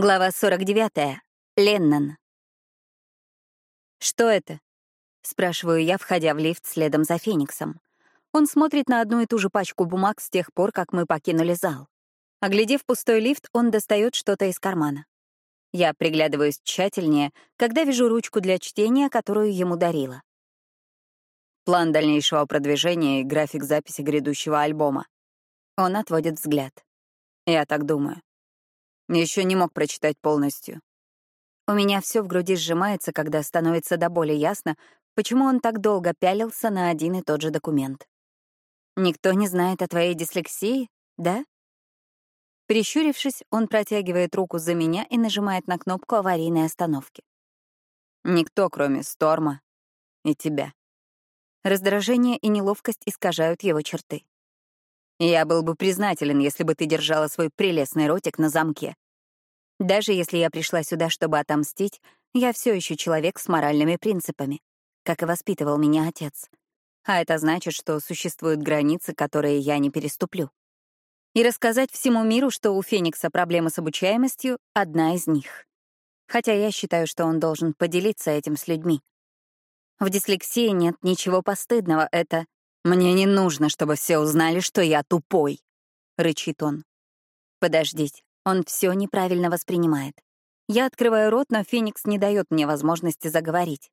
Глава 49. Леннон. «Что это?» — спрашиваю я, входя в лифт следом за Фениксом. Он смотрит на одну и ту же пачку бумаг с тех пор, как мы покинули зал. Оглядев пустой лифт, он достает что-то из кармана. Я приглядываюсь тщательнее, когда вижу ручку для чтения, которую ему дарила. План дальнейшего продвижения и график записи грядущего альбома. Он отводит взгляд. Я так думаю. Еще не мог прочитать полностью. У меня все в груди сжимается, когда становится до боли ясно, почему он так долго пялился на один и тот же документ. Никто не знает о твоей дислексии, да? Прищурившись, он протягивает руку за меня и нажимает на кнопку аварийной остановки. Никто, кроме Сторма и тебя. Раздражение и неловкость искажают его черты. Я был бы признателен, если бы ты держала свой прелестный ротик на замке. Даже если я пришла сюда, чтобы отомстить, я все еще человек с моральными принципами, как и воспитывал меня отец. А это значит, что существуют границы, которые я не переступлю. И рассказать всему миру, что у Феникса проблемы с обучаемостью — одна из них. Хотя я считаю, что он должен поделиться этим с людьми. В дислексии нет ничего постыдного, это «Мне не нужно, чтобы все узнали, что я тупой», — рычит он. Подождите, он все неправильно воспринимает. Я открываю рот, но Феникс не дает мне возможности заговорить.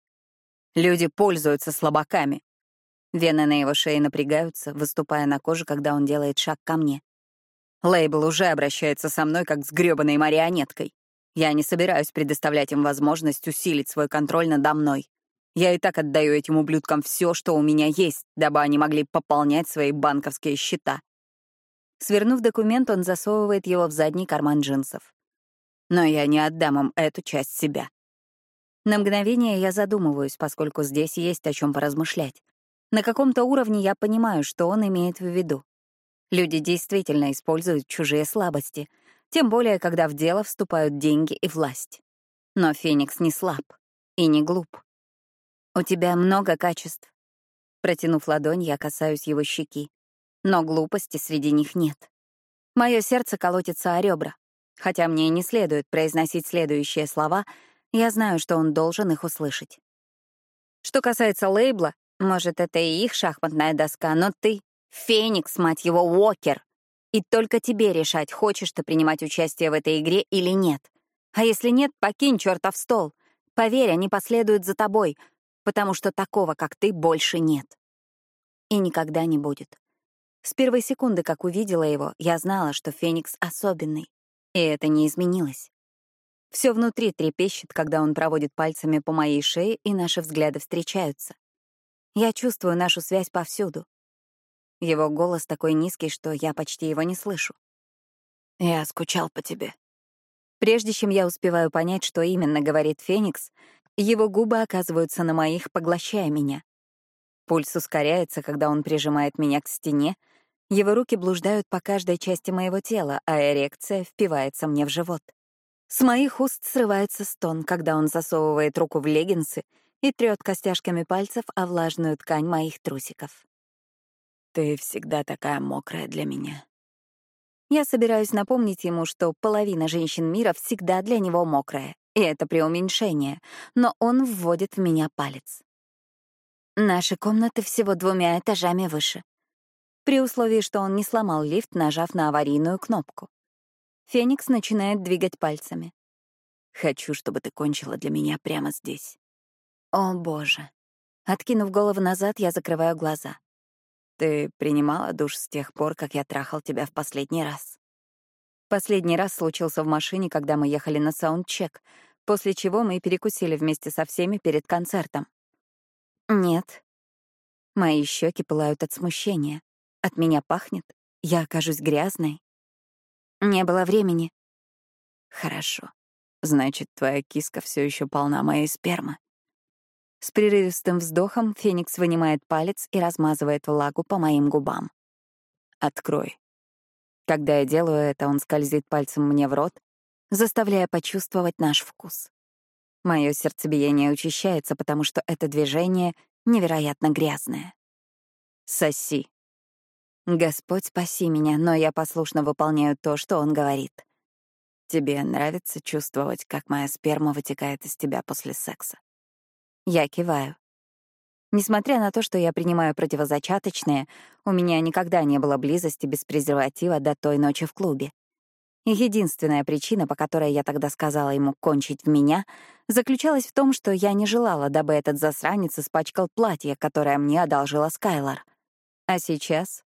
Люди пользуются слабаками. Вены на его шее напрягаются, выступая на коже, когда он делает шаг ко мне. Лейбл уже обращается со мной, как с грёбаной марионеткой. Я не собираюсь предоставлять им возможность усилить свой контроль надо мной. Я и так отдаю этим ублюдкам все, что у меня есть, дабы они могли пополнять свои банковские счета. Свернув документ, он засовывает его в задний карман джинсов. Но я не отдам им эту часть себя. На мгновение я задумываюсь, поскольку здесь есть о чем поразмышлять. На каком-то уровне я понимаю, что он имеет в виду. Люди действительно используют чужие слабости, тем более, когда в дело вступают деньги и власть. Но Феникс не слаб и не глуп. «У тебя много качеств». Протянув ладонь, я касаюсь его щеки. Но глупости среди них нет. Мое сердце колотится о ребра. Хотя мне не следует произносить следующие слова, я знаю, что он должен их услышать. Что касается лейбла, может, это и их шахматная доска, но ты — Феникс, мать его, Уокер. И только тебе решать, хочешь ты принимать участие в этой игре или нет. А если нет, покинь чертов стол. Поверь, они последуют за тобой — потому что такого, как ты, больше нет. И никогда не будет. С первой секунды, как увидела его, я знала, что Феникс особенный, и это не изменилось. Все внутри трепещет, когда он проводит пальцами по моей шее, и наши взгляды встречаются. Я чувствую нашу связь повсюду. Его голос такой низкий, что я почти его не слышу. «Я скучал по тебе». Прежде чем я успеваю понять, что именно говорит Феникс, его губы оказываются на моих, поглощая меня. Пульс ускоряется, когда он прижимает меня к стене, его руки блуждают по каждой части моего тела, а эрекция впивается мне в живот. С моих уст срывается стон, когда он засовывает руку в леггинсы и трёт костяшками пальцев о влажную ткань моих трусиков. «Ты всегда такая мокрая для меня». Я собираюсь напомнить ему, что половина женщин мира всегда для него мокрая. И это преуменьшение, но он вводит в меня палец. Наши комнаты всего двумя этажами выше. При условии, что он не сломал лифт, нажав на аварийную кнопку. Феникс начинает двигать пальцами. «Хочу, чтобы ты кончила для меня прямо здесь». «О, боже». Откинув голову назад, я закрываю глаза. «Ты принимала душ с тех пор, как я трахал тебя в последний раз?» Последний раз случился в машине, когда мы ехали на саундчек, после чего мы перекусили вместе со всеми перед концертом. Нет. Мои щеки пылают от смущения. От меня пахнет. Я окажусь грязной. Не было времени. Хорошо. Значит, твоя киска все еще полна моей спермы. С прерывистым вздохом Феникс вынимает палец и размазывает влагу по моим губам. Открой. Когда я делаю это, он скользит пальцем мне в рот, заставляя почувствовать наш вкус. Мое сердцебиение учащается, потому что это движение невероятно грязное. Соси. Господь, спаси меня, но я послушно выполняю то, что он говорит. Тебе нравится чувствовать, как моя сперма вытекает из тебя после секса? Я киваю. Несмотря на то, что я принимаю противозачаточные, у меня никогда не было близости без презерватива до той ночи в клубе. Единственная причина, по которой я тогда сказала ему кончить в меня, заключалась в том, что я не желала, дабы этот засранец испачкал платье, которое мне одолжила Скайлор. А сейчас?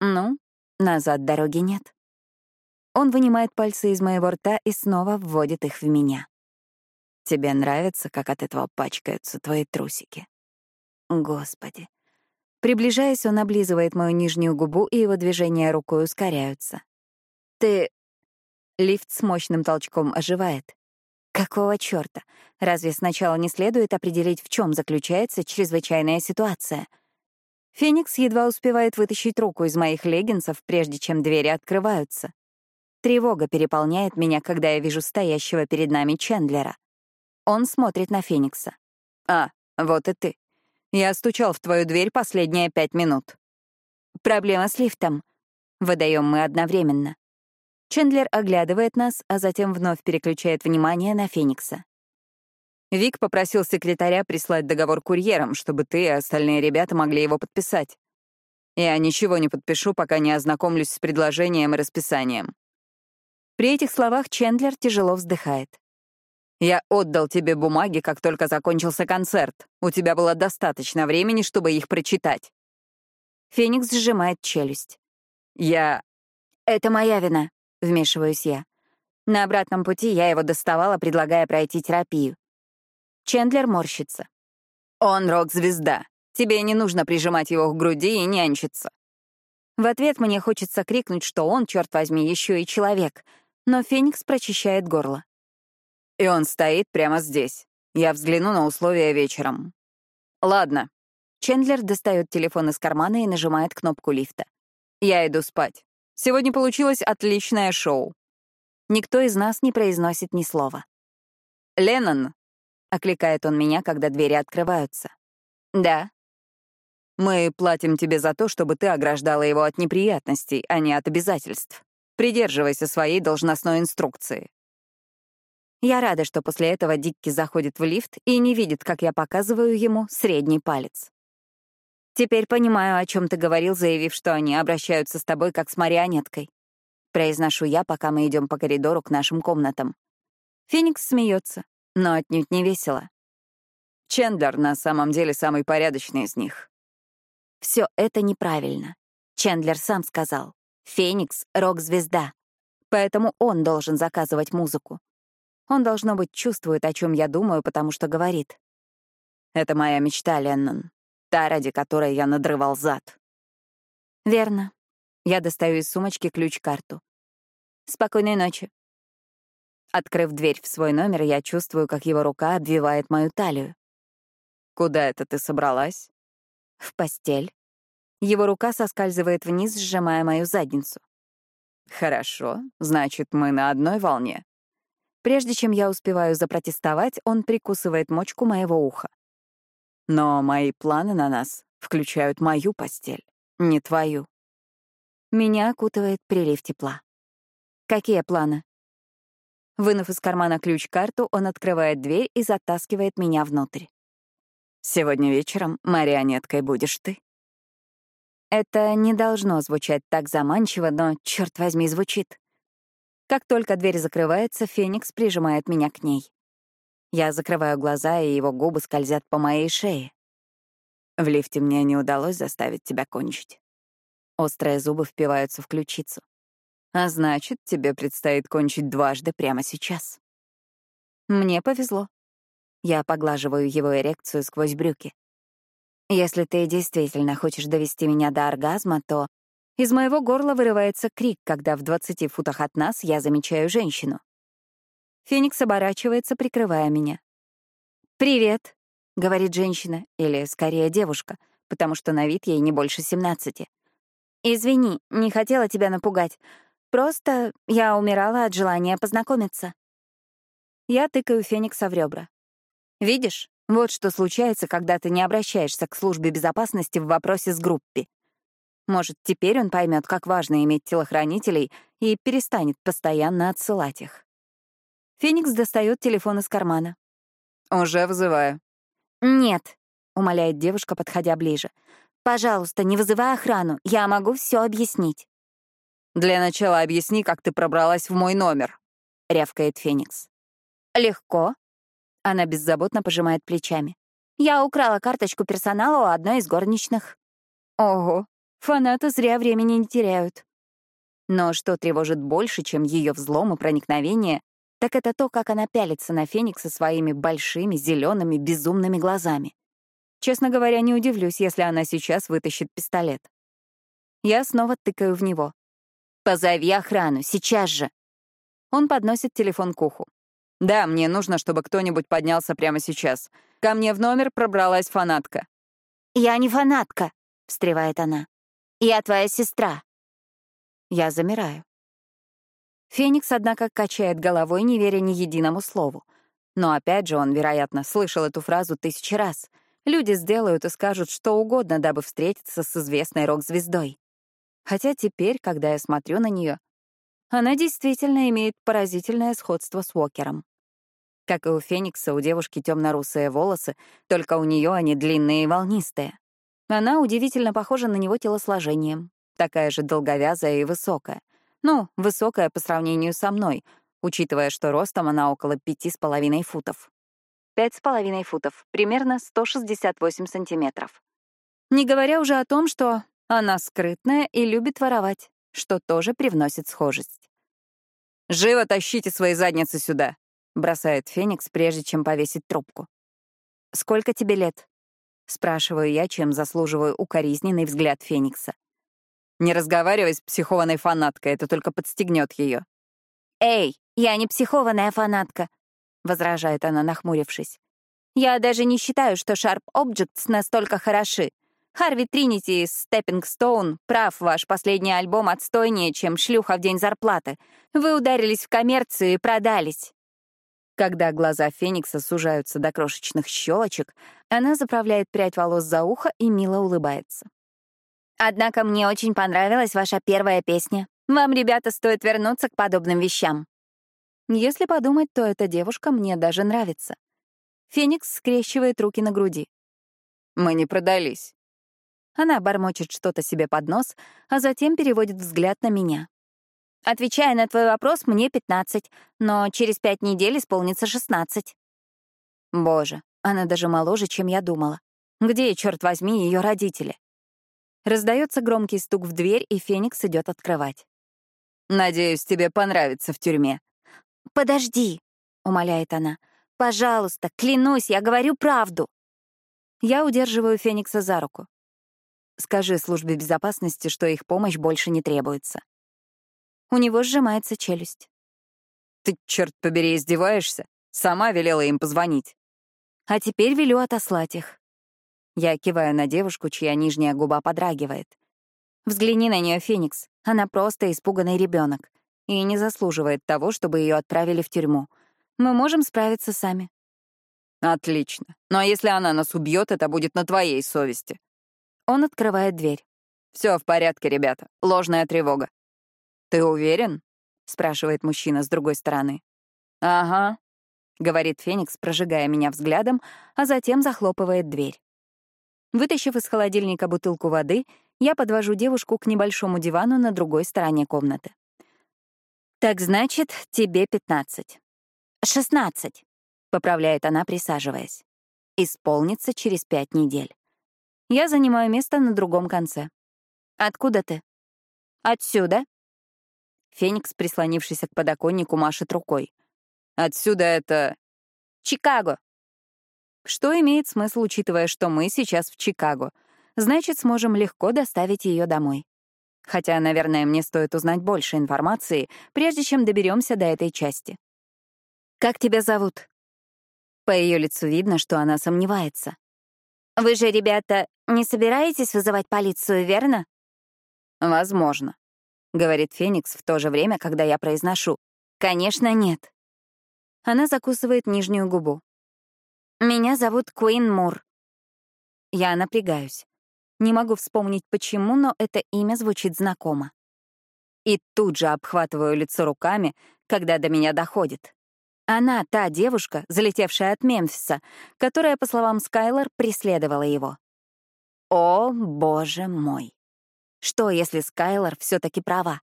Ну, назад дороги нет. Он вынимает пальцы из моего рта и снова вводит их в меня. Тебе нравится, как от этого пачкаются твои трусики? Господи. Приближаясь, он облизывает мою нижнюю губу, и его движения рукой ускоряются. Ты Лифт с мощным толчком оживает. Какого чёрта? Разве сначала не следует определить, в чем заключается чрезвычайная ситуация? Феникс едва успевает вытащить руку из моих леггинсов, прежде чем двери открываются. Тревога переполняет меня, когда я вижу стоящего перед нами Чендлера. Он смотрит на Феникса. «А, вот и ты. Я стучал в твою дверь последние пять минут». «Проблема с лифтом», — выдаем мы одновременно. Чендлер оглядывает нас, а затем вновь переключает внимание на Феникса. Вик попросил секретаря прислать договор курьером, чтобы ты и остальные ребята могли его подписать. Я ничего не подпишу, пока не ознакомлюсь с предложением и расписанием. При этих словах Чендлер тяжело вздыхает. «Я отдал тебе бумаги, как только закончился концерт. У тебя было достаточно времени, чтобы их прочитать». Феникс сжимает челюсть. «Я...» «Это моя вина», — вмешиваюсь я. На обратном пути я его доставала, предлагая пройти терапию. Чендлер морщится. «Он рок-звезда. Тебе не нужно прижимать его к груди и нянчиться». В ответ мне хочется крикнуть, что он, черт возьми, еще и человек, но Феникс прочищает горло. И он стоит прямо здесь. Я взгляну на условия вечером. Ладно. Чендлер достает телефон из кармана и нажимает кнопку лифта. Я иду спать. Сегодня получилось отличное шоу. Никто из нас не произносит ни слова. «Леннон», — окликает он меня, когда двери открываются. «Да». «Мы платим тебе за то, чтобы ты ограждала его от неприятностей, а не от обязательств. Придерживайся своей должностной инструкции». Я рада, что после этого Дикки заходит в лифт и не видит, как я показываю ему средний палец. «Теперь понимаю, о чем ты говорил, заявив, что они обращаются с тобой как с марионеткой». Произношу я, пока мы идем по коридору к нашим комнатам. Феникс смеется, но отнюдь не весело. Чендлер на самом деле самый порядочный из них. Все это неправильно. Чендлер сам сказал. Феникс — рок-звезда. Поэтому он должен заказывать музыку. Он, должно быть, чувствует, о чем я думаю, потому что говорит. «Это моя мечта, Леннон. Та, ради которой я надрывал зад. Верно. Я достаю из сумочки ключ-карту. Спокойной ночи. Открыв дверь в свой номер, я чувствую, как его рука обвивает мою талию. «Куда это ты собралась?» «В постель». Его рука соскальзывает вниз, сжимая мою задницу. «Хорошо, значит, мы на одной волне». Прежде чем я успеваю запротестовать, он прикусывает мочку моего уха. Но мои планы на нас включают мою постель, не твою. Меня окутывает прилив тепла. Какие планы? Вынув из кармана ключ-карту, он открывает дверь и затаскивает меня внутрь. «Сегодня вечером марионеткой будешь ты». Это не должно звучать так заманчиво, но, черт возьми, звучит. Как только дверь закрывается, Феникс прижимает меня к ней. Я закрываю глаза, и его губы скользят по моей шее. В лифте мне не удалось заставить тебя кончить. Острые зубы впиваются в ключицу. А значит, тебе предстоит кончить дважды прямо сейчас. Мне повезло. Я поглаживаю его эрекцию сквозь брюки. Если ты действительно хочешь довести меня до оргазма, то из моего горла вырывается крик, когда в 20 футах от нас я замечаю женщину. Феникс оборачивается, прикрывая меня. «Привет», — говорит женщина, или скорее девушка, потому что на вид ей не больше семнадцати. «Извини, не хотела тебя напугать. Просто я умирала от желания познакомиться». Я тыкаю Феникса в ребра. «Видишь, вот что случается, когда ты не обращаешься к службе безопасности в вопросе с группой. Может, теперь он поймет, как важно иметь телохранителей и перестанет постоянно отсылать их. Феникс достает телефон из кармана. «Уже вызываю». «Нет», — умоляет девушка, подходя ближе. «Пожалуйста, не вызывай охрану, я могу все объяснить». «Для начала объясни, как ты пробралась в мой номер», — рявкает Феникс. «Легко». Она беззаботно пожимает плечами. «Я украла карточку персонала у одной из горничных». Ого, фанаты зря времени не теряют. Но что тревожит больше, чем ее взлом и проникновение, так это то, как она пялится на Феникса своими большими, зелеными, безумными глазами. Честно говоря, не удивлюсь, если она сейчас вытащит пистолет. Я снова тыкаю в него. «Позови охрану, сейчас же!» Он подносит телефон к уху. «Да, мне нужно, чтобы кто-нибудь поднялся прямо сейчас. Ко мне в номер пробралась фанатка». «Я не фанатка», — встревает она. «Я твоя сестра». Я замираю. Феникс, однако, качает головой, не веря ни единому слову. Но опять же, он, вероятно, слышал эту фразу тысячи раз. Люди сделают и скажут что угодно, дабы встретиться с известной рок-звездой. Хотя теперь, когда я смотрю на нее, она действительно имеет поразительное сходство с Уокером. Как и у Феникса, у девушки темно-русые волосы, только у нее они длинные и волнистые. Она удивительно похожа на него телосложением, такая же долговязая и высокая. Ну, высокая по сравнению со мной, учитывая, что ростом она около пяти с половиной футов. Пять с половиной футов, примерно 168 сантиметров. Не говоря уже о том, что она скрытная и любит воровать, что тоже привносит схожесть. «Живо тащите свои задницы сюда!» — бросает Феникс, прежде чем повесить трубку. «Сколько тебе лет?» — спрашиваю я, чем заслуживаю укоризненный взгляд Феникса. «Не разговаривай с психованной фанаткой, это только подстегнет ее. «Эй, я не психованная фанатка», — возражает она, нахмурившись. «Я даже не считаю, что Sharp Objects настолько хороши. Харви Тринити из Stepping Stone прав, ваш последний альбом отстойнее, чем «Шлюха в день зарплаты». Вы ударились в коммерцию и продались. Когда глаза Феникса сужаются до крошечных щелочек, она заправляет прядь волос за ухо и мило улыбается. «Однако мне очень понравилась ваша первая песня. Вам, ребята, стоит вернуться к подобным вещам». Если подумать, то эта девушка мне даже нравится. Феникс скрещивает руки на груди. «Мы не продались». Она бормочет что-то себе под нос, а затем переводит взгляд на меня. Отвечая на твой вопрос, мне 15, но через пять недель исполнится 16. Боже, она даже моложе, чем я думала. Где, черт возьми, ее родители? Раздается громкий стук в дверь, и Феникс идет открывать. «Надеюсь, тебе понравится в тюрьме». «Подожди», — умоляет она. «Пожалуйста, клянусь, я говорю правду». Я удерживаю Феникса за руку. Скажи службе безопасности, что их помощь больше не требуется. У него сжимается челюсть. Ты, черт побери, издеваешься? Сама велела им позвонить. А теперь велю отослать их. Я киваю на девушку, чья нижняя губа подрагивает. Взгляни на нее, Феникс. Она просто испуганный ребенок и не заслуживает того, чтобы ее отправили в тюрьму. Мы можем справиться сами. Отлично. Но если она нас убьет, это будет на твоей совести. Он открывает дверь. Все в порядке, ребята. Ложная тревога. Ты уверен? спрашивает мужчина с другой стороны. Ага, говорит Феникс, прожигая меня взглядом, а затем захлопывает дверь. Вытащив из холодильника бутылку воды, я подвожу девушку к небольшому дивану на другой стороне комнаты. «Так значит, тебе пятнадцать». «Шестнадцать», — поправляет она, присаживаясь. «Исполнится через пять недель». Я занимаю место на другом конце. «Откуда ты?» «Отсюда». Феникс, прислонившийся к подоконнику, машет рукой. «Отсюда это...» «Чикаго». Что имеет смысл, учитывая, что мы сейчас в Чикаго? Значит, сможем легко доставить ее домой. Хотя, наверное, мне стоит узнать больше информации, прежде чем доберемся до этой части. «Как тебя зовут?» По ее лицу видно, что она сомневается. «Вы же, ребята, не собираетесь вызывать полицию, верно?» «Возможно», — говорит Феникс в то же время, когда я произношу. «Конечно, нет». Она закусывает нижнюю губу. «Меня зовут Куин Мур». Я напрягаюсь. Не могу вспомнить, почему, но это имя звучит знакомо. И тут же обхватываю лицо руками, когда до меня доходит. Она та девушка, залетевшая от Мемфиса, которая, по словам Скайлор, преследовала его. О, боже мой! Что, если Скайлор все таки права?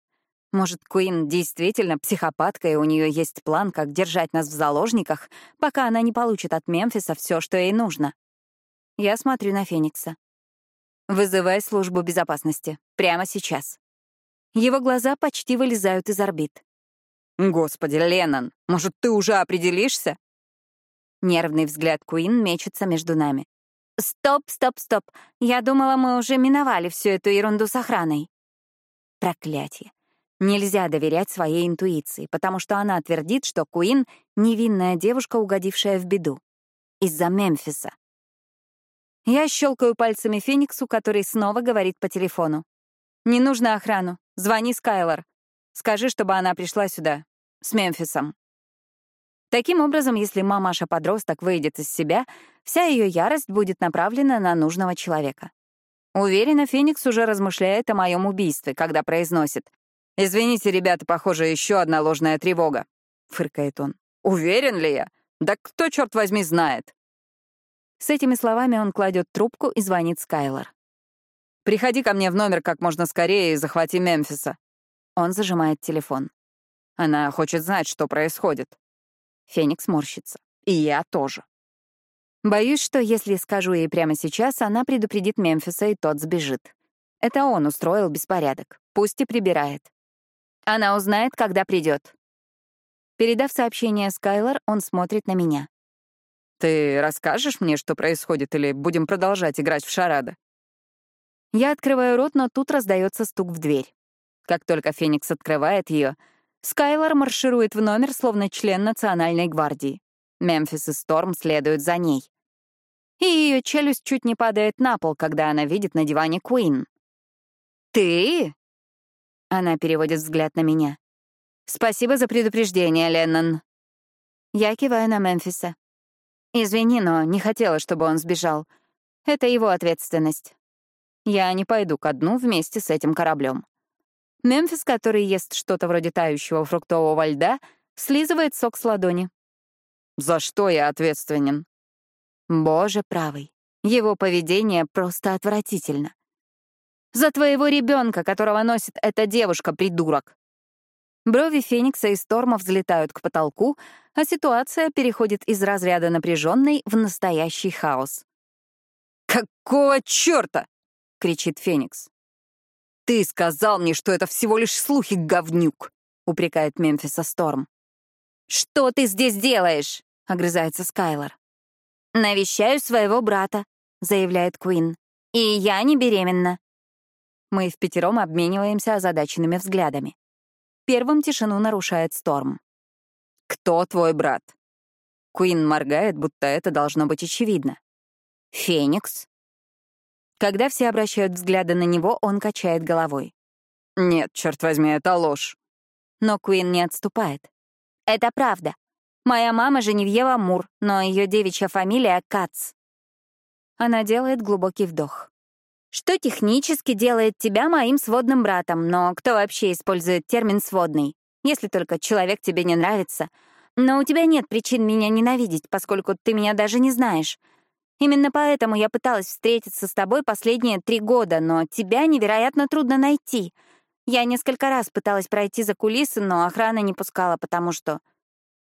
Может, Куин действительно психопатка, и у нее есть план, как держать нас в заложниках, пока она не получит от Мемфиса все, что ей нужно? Я смотрю на Феникса. Вызывай службу безопасности. Прямо сейчас. Его глаза почти вылезают из орбит. «Господи, Леннон, может, ты уже определишься?» Нервный взгляд Куин мечется между нами. «Стоп, стоп, стоп. Я думала, мы уже миновали всю эту ерунду с охраной». Проклятие. Нельзя доверять своей интуиции, потому что она твердит, что Куин — невинная девушка, угодившая в беду. Из-за Мемфиса. Я щелкаю пальцами Фениксу, который снова говорит по телефону. «Не нужно охрану. Звони Скайлор. Скажи, чтобы она пришла сюда. С Мемфисом». Таким образом, если мамаша-подросток выйдет из себя, вся ее ярость будет направлена на нужного человека. Уверена, Феникс уже размышляет о моем убийстве, когда произносит «Извините, ребята, похоже, еще одна ложная тревога», — фыркает он. «Уверен ли я? Да кто, черт возьми, знает?» С этими словами он кладет трубку и звонит Скайлор. «Приходи ко мне в номер как можно скорее и захвати Мемфиса». Он зажимает телефон. Она хочет знать, что происходит. Феникс морщится. И я тоже. Боюсь, что если скажу ей прямо сейчас, она предупредит Мемфиса, и тот сбежит. Это он устроил беспорядок. Пусть и прибирает. Она узнает, когда придет. Передав сообщение Скайлор, он смотрит на меня. Ты расскажешь мне, что происходит, или будем продолжать играть в шарады? Я открываю рот, но тут раздается стук в дверь. Как только Феникс открывает ее, Скайлор марширует в номер, словно член Национальной гвардии. Мемфис и Сторм следуют за ней. И ее челюсть чуть не падает на пол, когда она видит на диване Куин. «Ты?» Она переводит взгляд на меня. «Спасибо за предупреждение, Леннон». Я киваю на Мемфиса. Извини, но не хотела, чтобы он сбежал. Это его ответственность. Я не пойду ко дну вместе с этим кораблем. Мемфис, который ест что-то вроде тающего фруктового льда, слизывает сок с ладони. За что я ответственен? Боже правый. Его поведение просто отвратительно. За твоего ребенка, которого носит эта девушка-придурок. Брови Феникса и Сторма взлетают к потолку, а ситуация переходит из разряда напряженной в настоящий хаос. «Какого черта?» — кричит Феникс. «Ты сказал мне, что это всего лишь слухи, говнюк!» — упрекает Мемфиса Сторм. «Что ты здесь делаешь?» — огрызается Скайлор. «Навещаю своего брата», — заявляет Куин. «И я не беременна». Мы в пятером обмениваемся озадаченными взглядами. Первым тишину нарушает Сторм. «Кто твой брат?» Куин моргает, будто это должно быть очевидно. «Феникс». Когда все обращают взгляды на него, он качает головой. «Нет, черт возьми, это ложь». Но Куин не отступает. «Это правда. Моя мама Женевьева Мур, но ее девичья фамилия — Кац». Она делает глубокий вдох что технически делает тебя моим сводным братом, но кто вообще использует термин «сводный»? Если только человек тебе не нравится. Но у тебя нет причин меня ненавидеть, поскольку ты меня даже не знаешь. Именно поэтому я пыталась встретиться с тобой последние три года, но тебя невероятно трудно найти. Я несколько раз пыталась пройти за кулисы, но охрана не пускала, потому что...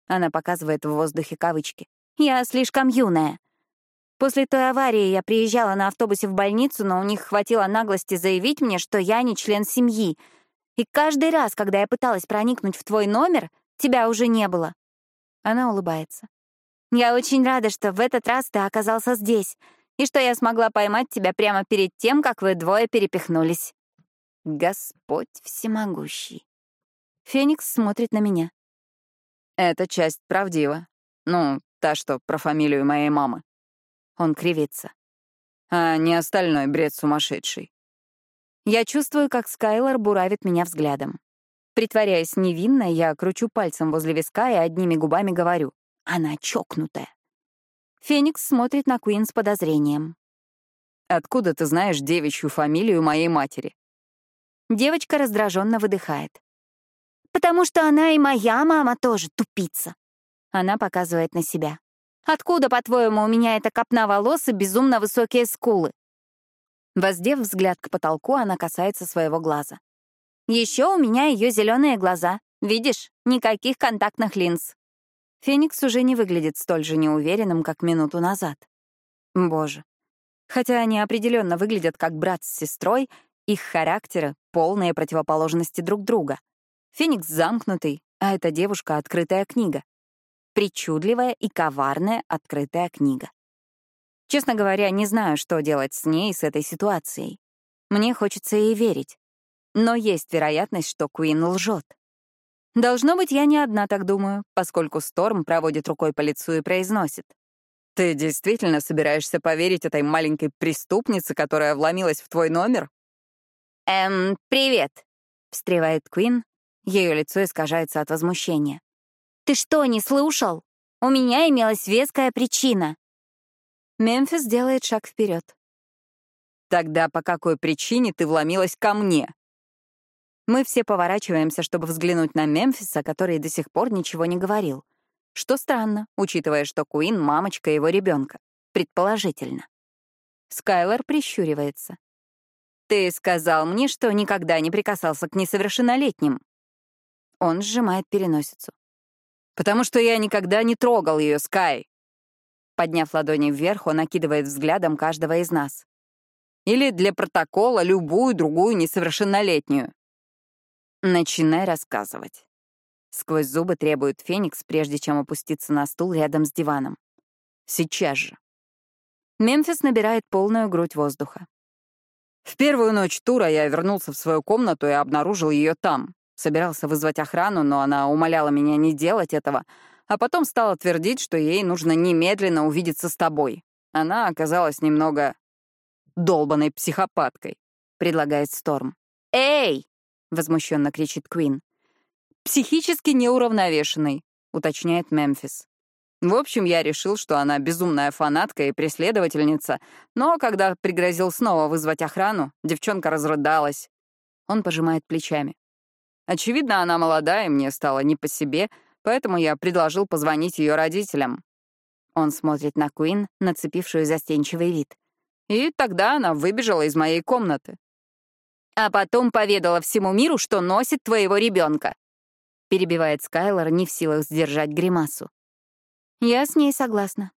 Она показывает в воздухе кавычки. Я слишком юная. После той аварии я приезжала на автобусе в больницу, но у них хватило наглости заявить мне, что я не член семьи. И каждый раз, когда я пыталась проникнуть в твой номер, тебя уже не было. Она улыбается. Я очень рада, что в этот раз ты оказался здесь, и что я смогла поймать тебя прямо перед тем, как вы двое перепихнулись. Господь всемогущий. Феникс смотрит на меня. Эта часть правдива. Ну, та, что про фамилию моей мамы. Он кривится. А не остальной бред сумасшедший. Я чувствую, как Скайлор буравит меня взглядом. Притворяясь невинной, я кручу пальцем возле виска и одними губами говорю. Она чокнутая. Феникс смотрит на Куин с подозрением. «Откуда ты знаешь девичью фамилию моей матери?» Девочка раздраженно выдыхает. «Потому что она и моя мама тоже тупица». Она показывает на себя. «Откуда, по-твоему, у меня эта копна волос и безумно высокие скулы?» Воздев взгляд к потолку, она касается своего глаза. Еще у меня ее зеленые глаза. Видишь, никаких контактных линз. Феникс уже не выглядит столь же неуверенным, как минуту назад. Боже. Хотя они определенно выглядят как брат с сестрой, их характеры — полные противоположности друг друга. Феникс замкнутый, а эта девушка — открытая книга. Причудливая и коварная открытая книга. Честно говоря, не знаю, что делать с ней, с этой ситуацией. Мне хочется ей верить. Но есть вероятность, что Куин лжет. Должно быть, я не одна так думаю, поскольку Сторм проводит рукой по лицу и произносит. «Ты действительно собираешься поверить этой маленькой преступнице, которая вломилась в твой номер?» «Эм, привет», — встревает Куин. Ее лицо искажается от возмущения. «Ты что, не слушал? У меня имелась веская причина». Мемфис делает шаг вперед. «Тогда по какой причине ты вломилась ко мне?» Мы все поворачиваемся, чтобы взглянуть на Мемфиса, который до сих пор ничего не говорил. Что странно, учитывая, что Куин — мамочка его ребенка. Предположительно. Скайлор прищуривается. «Ты сказал мне, что никогда не прикасался к несовершеннолетним». Он сжимает переносицу. «Потому что я никогда не трогал ее, Скай». Подняв ладони вверх, он окидывает взглядом каждого из нас. Или для протокола любую другую несовершеннолетнюю. Начинай рассказывать. Сквозь зубы требует Феникс, прежде чем опуститься на стул рядом с диваном. Сейчас же. Мемфис набирает полную грудь воздуха. В первую ночь тура я вернулся в свою комнату и обнаружил ее там. Собирался вызвать охрану, но она умоляла меня не делать этого, а потом стала твердить, что ей нужно немедленно увидеться с тобой. Она оказалась немного долбанной психопаткой, предлагает Сторм. «Эй!» — возмущенно кричит Квин. «Психически неуравновешенный», — уточняет Мемфис. В общем, я решил, что она безумная фанатка и преследовательница, но когда пригрозил снова вызвать охрану, девчонка разрыдалась. Он пожимает плечами. Очевидно, она молодая, и мне стало не по себе, поэтому я предложил позвонить ее родителям. Он смотрит на Куин, нацепившую застенчивый вид. И тогда она выбежала из моей комнаты а потом поведала всему миру, что носит твоего ребенка. Перебивает Скайлор, не в силах сдержать гримасу. Я с ней согласна.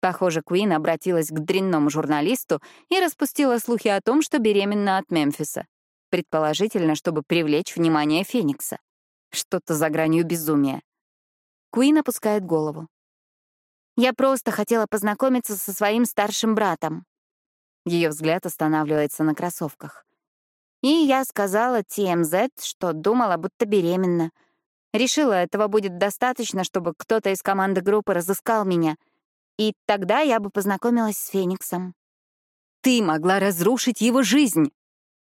Похоже, Куин обратилась к дрянному журналисту и распустила слухи о том, что беременна от Мемфиса. Предположительно, чтобы привлечь внимание Феникса. Что-то за гранью безумия. Куин опускает голову. «Я просто хотела познакомиться со своим старшим братом». Ее взгляд останавливается на кроссовках. И я сказала TMZ, что думала, будто беременна. Решила, этого будет достаточно, чтобы кто-то из команды группы разыскал меня. И тогда я бы познакомилась с Фениксом. «Ты могла разрушить его жизнь!» —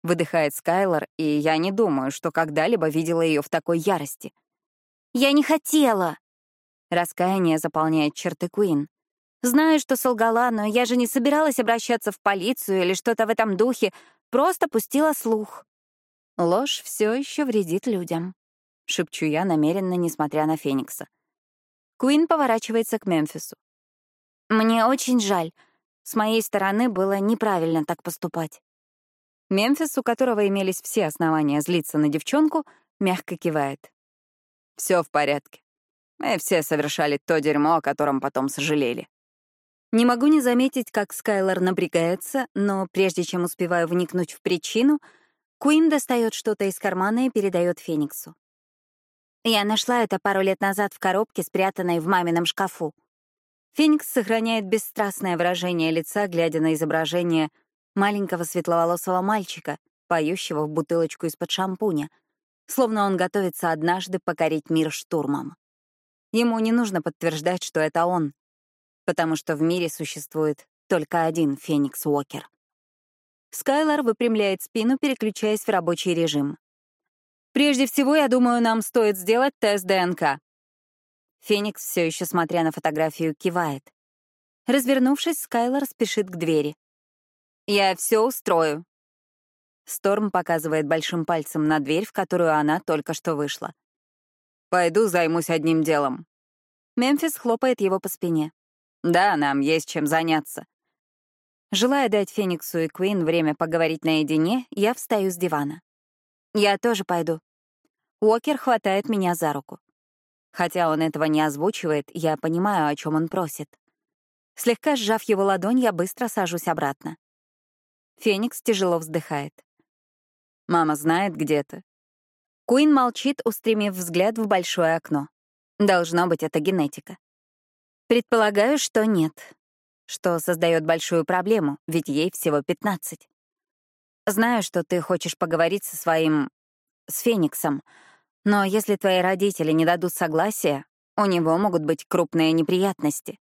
выдыхает Скайлор, и я не думаю, что когда-либо видела ее в такой ярости. «Я не хотела!» Раскаяние заполняет черты Куин. Знаю, что солгала, но я же не собиралась обращаться в полицию или что-то в этом духе, Просто пустила слух. Ложь все еще вредит людям. Шепчу я намеренно, несмотря на Феникса. Куин поворачивается к Мемфису. «Мне очень жаль. С моей стороны было неправильно так поступать». Мемфис, у которого имелись все основания злиться на девчонку, мягко кивает. Все в порядке. Мы все совершали то дерьмо, о котором потом сожалели. Не могу не заметить, как Скайлор напрягается, но прежде чем успеваю вникнуть в причину, Куин достает что-то из кармана и передает Фениксу. Я нашла это пару лет назад в коробке, спрятанной в мамином шкафу. Феникс сохраняет бесстрастное выражение лица, глядя на изображение маленького светловолосого мальчика, поющего в бутылочку из-под шампуня, словно он готовится однажды покорить мир штурмом. Ему не нужно подтверждать, что это он, потому что в мире существует только один Феникс Уокер. Скайлор выпрямляет спину, переключаясь в рабочий режим. «Прежде всего, я думаю, нам стоит сделать тест ДНК». Феникс, все еще смотря на фотографию, кивает. Развернувшись, Скайлор спешит к двери. «Я все устрою». Сторм показывает большим пальцем на дверь, в которую она только что вышла. «Пойду займусь одним делом». Мемфис хлопает его по спине. «Да, нам есть чем заняться». Желая дать Фениксу и Куин время поговорить наедине, я встаю с дивана. «Я тоже пойду». Уокер хватает меня за руку. Хотя он этого не озвучивает, я понимаю, о чем он просит. Слегка сжав его ладонь, я быстро сажусь обратно. Феникс тяжело вздыхает. «Мама знает, где ты?» Куин молчит, устремив взгляд в большое окно. Должно быть, это генетика. Предполагаю, что нет. Что создает большую проблему, ведь ей всего 15. Знаю, что ты хочешь поговорить со своим... с Фениксом, но если твои родители не дадут согласия, у него могут быть крупные неприятности.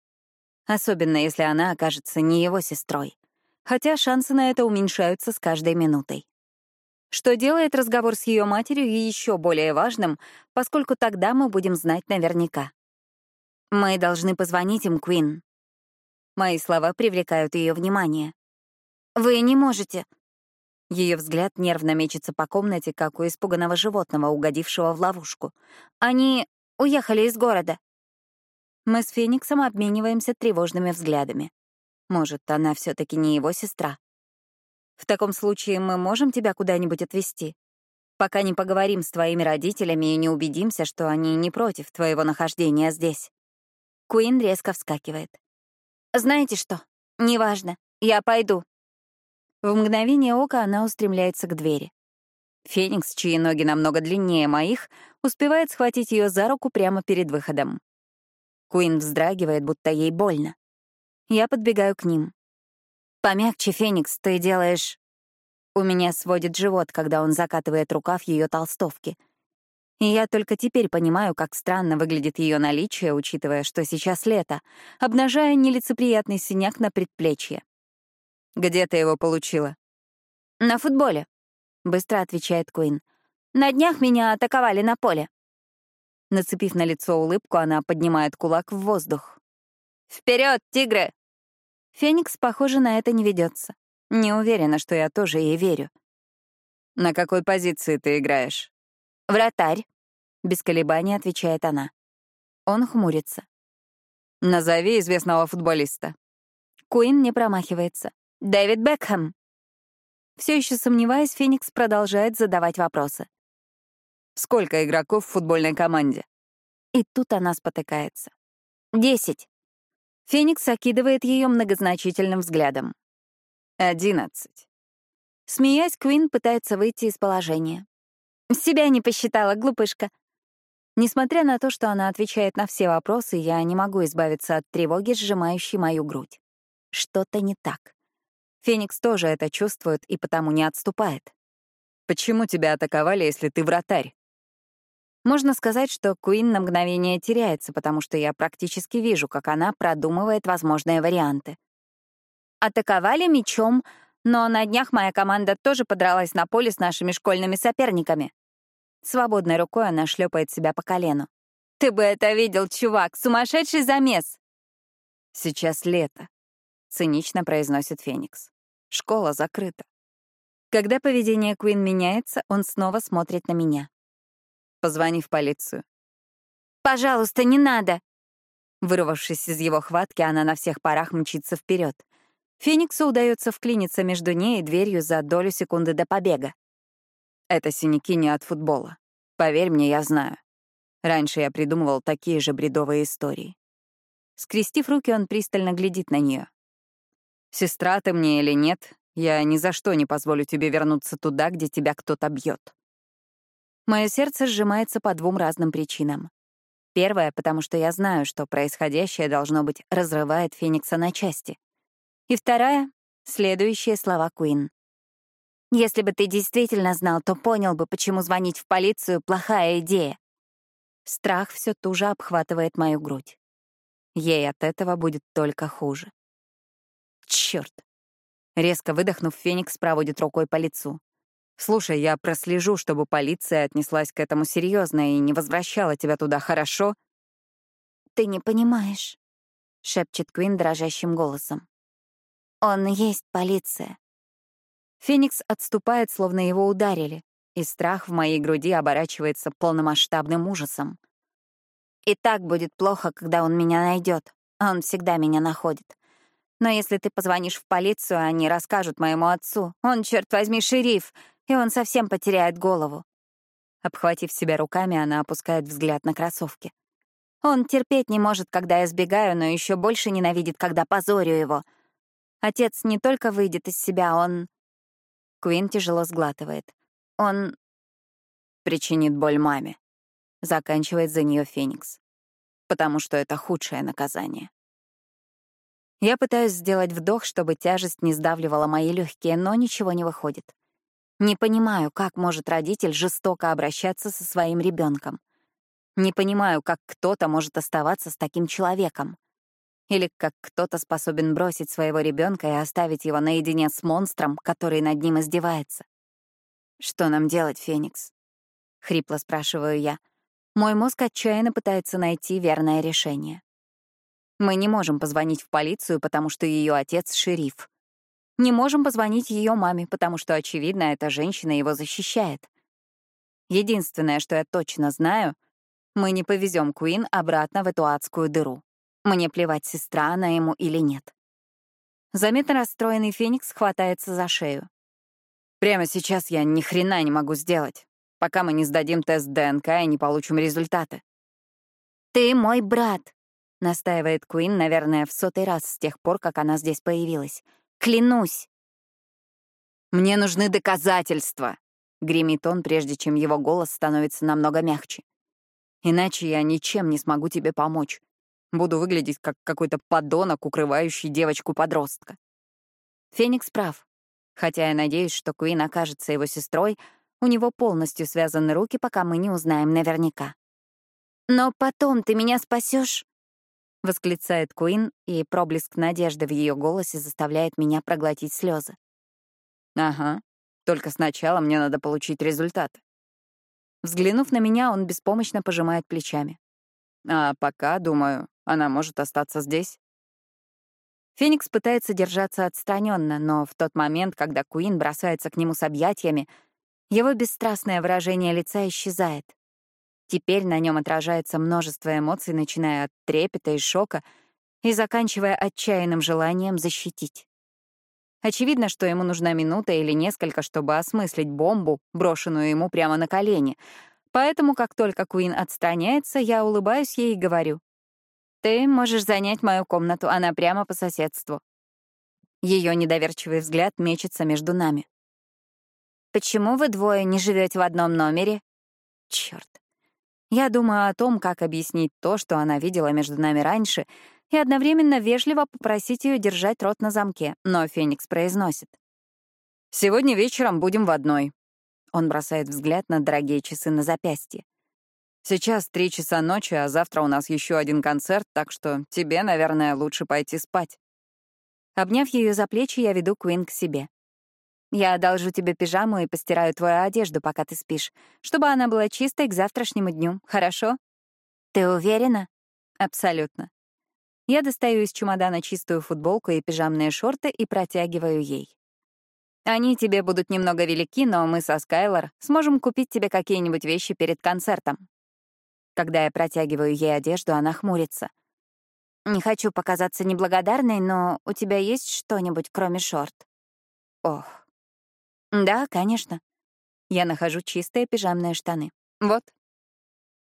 Особенно если она окажется не его сестрой. Хотя шансы на это уменьшаются с каждой минутой. Что делает разговор с ее матерью еще более важным, поскольку тогда мы будем знать наверняка. Мы должны позвонить им, Квин. Мои слова привлекают ее внимание. Вы не можете. Ее взгляд нервно мечется по комнате, как у испуганного животного, угодившего в ловушку. Они уехали из города. Мы с Фениксом обмениваемся тревожными взглядами. Может, она все таки не его сестра? В таком случае мы можем тебя куда-нибудь отвезти? Пока не поговорим с твоими родителями и не убедимся, что они не против твоего нахождения здесь. Куин резко вскакивает. «Знаете что? Неважно. Я пойду». В мгновение ока она устремляется к двери. Феникс, чьи ноги намного длиннее моих, успевает схватить ее за руку прямо перед выходом. Куин вздрагивает, будто ей больно. Я подбегаю к ним. «Помягче, Феникс, ты делаешь...» У меня сводит живот, когда он закатывает рукав ее толстовки. И я только теперь понимаю, как странно выглядит ее наличие, учитывая, что сейчас лето, обнажая нелицеприятный синяк на предплечье. «Где ты его получила?» «На футболе», — быстро отвечает Куин. «На днях меня атаковали на поле». Нацепив на лицо улыбку, она поднимает кулак в воздух. «Вперед, тигры!» Феникс, похоже, на это не ведется. Не уверена, что я тоже ей верю. «На какой позиции ты играешь?» «Вратарь», — без колебаний отвечает она. Он хмурится. «Назови известного футболиста». Куин не промахивается. «Дэвид Бекхэм». Все еще сомневаясь, Феникс продолжает задавать вопросы. «Сколько игроков в футбольной команде?» И тут она спотыкается. «Десять». Феникс окидывает ее многозначительным взглядом. «Одиннадцать». Смеясь, Квин пытается выйти из положения. Себя не посчитала, глупышка. Несмотря на то, что она отвечает на все вопросы, я не могу избавиться от тревоги, сжимающей мою грудь. Что-то не так. Феникс тоже это чувствует и потому не отступает. «Почему тебя атаковали, если ты вратарь?» Можно сказать, что Куин на мгновение теряется, потому что я практически вижу, как она продумывает возможные варианты. Атаковали мечом, но на днях моя команда тоже подралась на поле с нашими школьными соперниками. Свободной рукой она шлепает себя по колену. «Ты бы это видел, чувак! Сумасшедший замес!» «Сейчас лето», — цинично произносит Феникс. «Школа закрыта». Когда поведение Куин меняется, он снова смотрит на меня. Позвони в полицию. «Пожалуйста, не надо!» Вырвавшись из его хватки, она на всех парах мчится вперед. Фениксу удается вклиниться между ней и дверью за долю секунды до побега. Это синяки не от футбола. Поверь мне, я знаю. Раньше я придумывал такие же бредовые истории. Скрестив руки, он пристально глядит на нее. «Сестра ты мне или нет, я ни за что не позволю тебе вернуться туда, где тебя кто-то бьет. Мое сердце сжимается по двум разным причинам. Первое, потому что я знаю, что происходящее, должно быть, разрывает Феникса на части. И вторая — следующие слова Куин. «Если бы ты действительно знал, то понял бы, почему звонить в полицию — плохая идея». Страх все туже обхватывает мою грудь. Ей от этого будет только хуже. Черт! Резко выдохнув, Феникс проводит рукой по лицу. Слушай, я прослежу, чтобы полиция отнеслась к этому серьезно и не возвращала тебя туда, хорошо? Ты не понимаешь, шепчет Квин дрожащим голосом. Он есть полиция. Феникс отступает, словно его ударили, и страх в моей груди оборачивается полномасштабным ужасом. И так будет плохо, когда он меня найдет. Он всегда меня находит. Но если ты позвонишь в полицию, они расскажут моему отцу. Он, черт возьми, шериф, и он совсем потеряет голову. Обхватив себя руками, она опускает взгляд на кроссовки. Он терпеть не может, когда я сбегаю, но еще больше ненавидит, когда позорю его. Отец не только выйдет из себя, он... Куин тяжело сглатывает. Он причинит боль маме. Заканчивает за нее Феникс. Потому что это худшее наказание. Я пытаюсь сделать вдох, чтобы тяжесть не сдавливала мои легкие, но ничего не выходит. Не понимаю, как может родитель жестоко обращаться со своим ребенком. Не понимаю, как кто-то может оставаться с таким человеком. Или как кто-то способен бросить своего ребенка и оставить его наедине с монстром, который над ним издевается. «Что нам делать, Феникс?» — хрипло спрашиваю я. Мой мозг отчаянно пытается найти верное решение. Мы не можем позвонить в полицию, потому что ее отец — шериф. Не можем позвонить ее маме, потому что, очевидно, эта женщина его защищает. Единственное, что я точно знаю, мы не повезем Куин обратно в эту адскую дыру. Мне плевать, сестра она ему или нет. Заметно расстроенный Феникс хватается за шею. Прямо сейчас я ни хрена не могу сделать, пока мы не сдадим тест ДНК и не получим результаты. «Ты мой брат», — настаивает Куин, наверное, в сотый раз с тех пор, как она здесь появилась. Клянусь!» «Мне нужны доказательства!» — гремит он, прежде чем его голос становится намного мягче. «Иначе я ничем не смогу тебе помочь. Буду выглядеть как какой-то подонок, укрывающий девочку-подростка». Феникс прав. Хотя я надеюсь, что Куин окажется его сестрой, у него полностью связаны руки, пока мы не узнаем наверняка. «Но потом ты меня спасешь, — восклицает Куин, и проблеск надежды в ее голосе заставляет меня проглотить слезы. «Ага, только сначала мне надо получить результаты». Взглянув на меня, он беспомощно пожимает плечами. «А пока, думаю, она может остаться здесь». Феникс пытается держаться отстраненно, но в тот момент, когда Куин бросается к нему с объятиями, его бесстрастное выражение лица исчезает. Теперь на нем отражается множество эмоций, начиная от трепета и шока и заканчивая отчаянным желанием защитить. Очевидно, что ему нужна минута или несколько, чтобы осмыслить бомбу, брошенную ему прямо на колени. Поэтому, как только Куин отстраняется, я улыбаюсь ей и говорю. «Ты можешь занять мою комнату, она прямо по соседству». Ее недоверчивый взгляд мечется между нами. «Почему вы двое не живете в одном номере?» Черт. Я думаю о том, как объяснить то, что она видела между нами раньше, и одновременно вежливо попросить ее держать рот на замке, но Феникс произносит. «Сегодня вечером будем в одной». Он бросает взгляд на дорогие часы на запястье. «Сейчас три часа ночи, а завтра у нас еще один концерт, так что тебе, наверное, лучше пойти спать». Обняв ее за плечи, я веду Куин к себе. Я одолжу тебе пижаму и постираю твою одежду, пока ты спишь, чтобы она была чистой к завтрашнему дню, хорошо? Ты уверена? Абсолютно. Я достаю из чемодана чистую футболку и пижамные шорты и протягиваю ей. Они тебе будут немного велики, но мы со Скайлор сможем купить тебе какие-нибудь вещи перед концертом. Когда я протягиваю ей одежду, она хмурится. Не хочу показаться неблагодарной, но у тебя есть что-нибудь, кроме шорт? Ох, да, конечно. Я нахожу чистые пижамные штаны. Вот.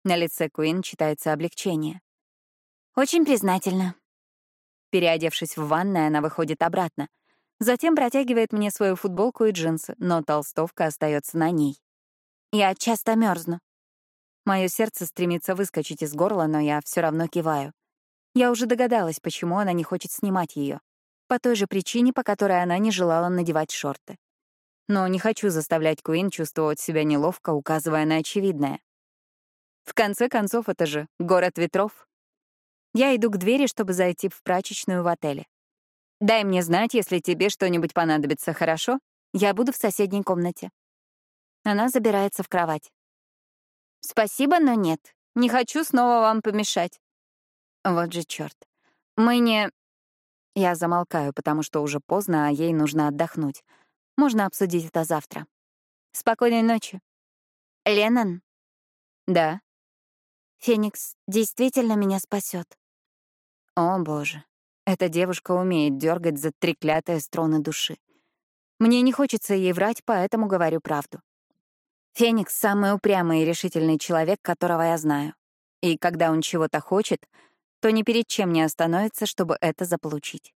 На лице Куин читается облегчение. Очень признательно. Переодевшись в ванной, она выходит обратно. Затем протягивает мне свою футболку и джинсы, но толстовка остается на ней. Я часто мерзну. Мое сердце стремится выскочить из горла, но я все равно киваю. Я уже догадалась, почему она не хочет снимать ее. По той же причине, по которой она не желала надевать шорты но не хочу заставлять Куин чувствовать себя неловко, указывая на очевидное. В конце концов, это же город ветров. Я иду к двери, чтобы зайти в прачечную в отеле. Дай мне знать, если тебе что-нибудь понадобится, хорошо? Я буду в соседней комнате. Она забирается в кровать. Спасибо, но нет. Не хочу снова вам помешать. Вот же черт. Мы не... Я замолкаю, потому что уже поздно, а ей нужно отдохнуть. Можно обсудить это завтра. Спокойной ночи. Леннон? Да. Феникс действительно меня спасет. О, боже. Эта девушка умеет дергать за треклятые струны души. Мне не хочется ей врать, поэтому говорю правду. Феникс — самый упрямый и решительный человек, которого я знаю. И когда он чего-то хочет, то ни перед чем не остановится, чтобы это заполучить.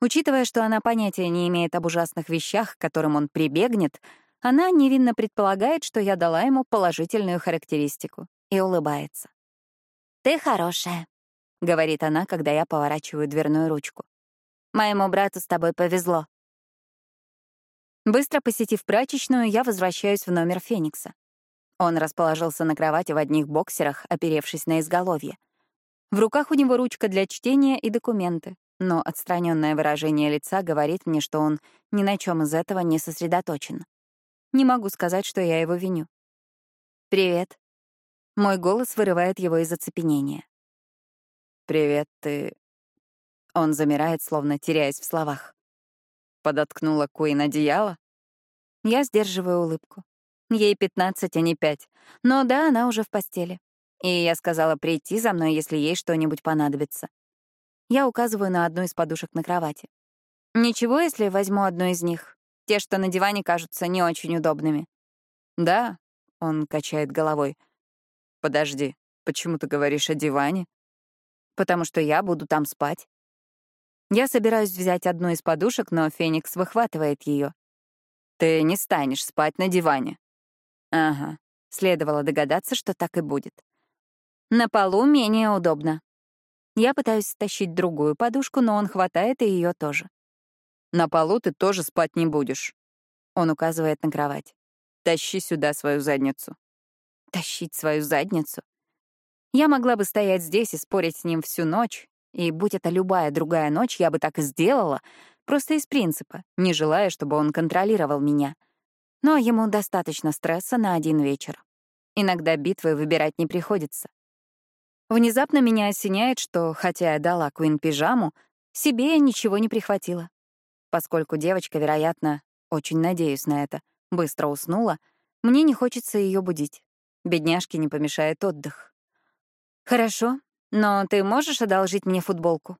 Учитывая, что она понятия не имеет об ужасных вещах, к которым он прибегнет, она невинно предполагает, что я дала ему положительную характеристику, и улыбается. «Ты хорошая», — говорит она, когда я поворачиваю дверную ручку. «Моему брату с тобой повезло». Быстро посетив прачечную, я возвращаюсь в номер Феникса. Он расположился на кровати в одних боксерах, оперевшись на изголовье. В руках у него ручка для чтения и документы, но отстраненное выражение лица говорит мне, что он ни на чем из этого не сосредоточен. Не могу сказать, что я его виню. «Привет». Мой голос вырывает его из оцепенения. «Привет, ты...» Он замирает, словно теряясь в словах. Подоткнула Куин одеяло? Я сдерживаю улыбку. Ей 15, а не 5. Но да, она уже в постели. И я сказала прийти за мной, если ей что-нибудь понадобится. Я указываю на одну из подушек на кровати. Ничего, если возьму одну из них. Те, что на диване, кажутся не очень удобными. Да, он качает головой. Подожди, почему ты говоришь о диване? потому что я буду там спать. Я собираюсь взять одну из подушек, но Феникс выхватывает ее. Ты не станешь спать на диване. Ага, следовало догадаться, что так и будет. На полу менее удобно. Я пытаюсь стащить другую подушку, но он хватает и ее тоже. На полу ты тоже спать не будешь. Он указывает на кровать. Тащи сюда свою задницу. Тащить свою задницу? Я могла бы стоять здесь и спорить с ним всю ночь, и будь это любая другая ночь, я бы так и сделала, просто из принципа, не желая, чтобы он контролировал меня. Но ему достаточно стресса на один вечер. Иногда битвы выбирать не приходится. Внезапно меня осеняет, что, хотя я дала Куин пижаму, себе я ничего не прихватила. Поскольку девочка, вероятно, очень надеюсь на это, быстро уснула, мне не хочется ее будить. Бедняжке не помешает отдых. «Хорошо, но ты можешь одолжить мне футболку?»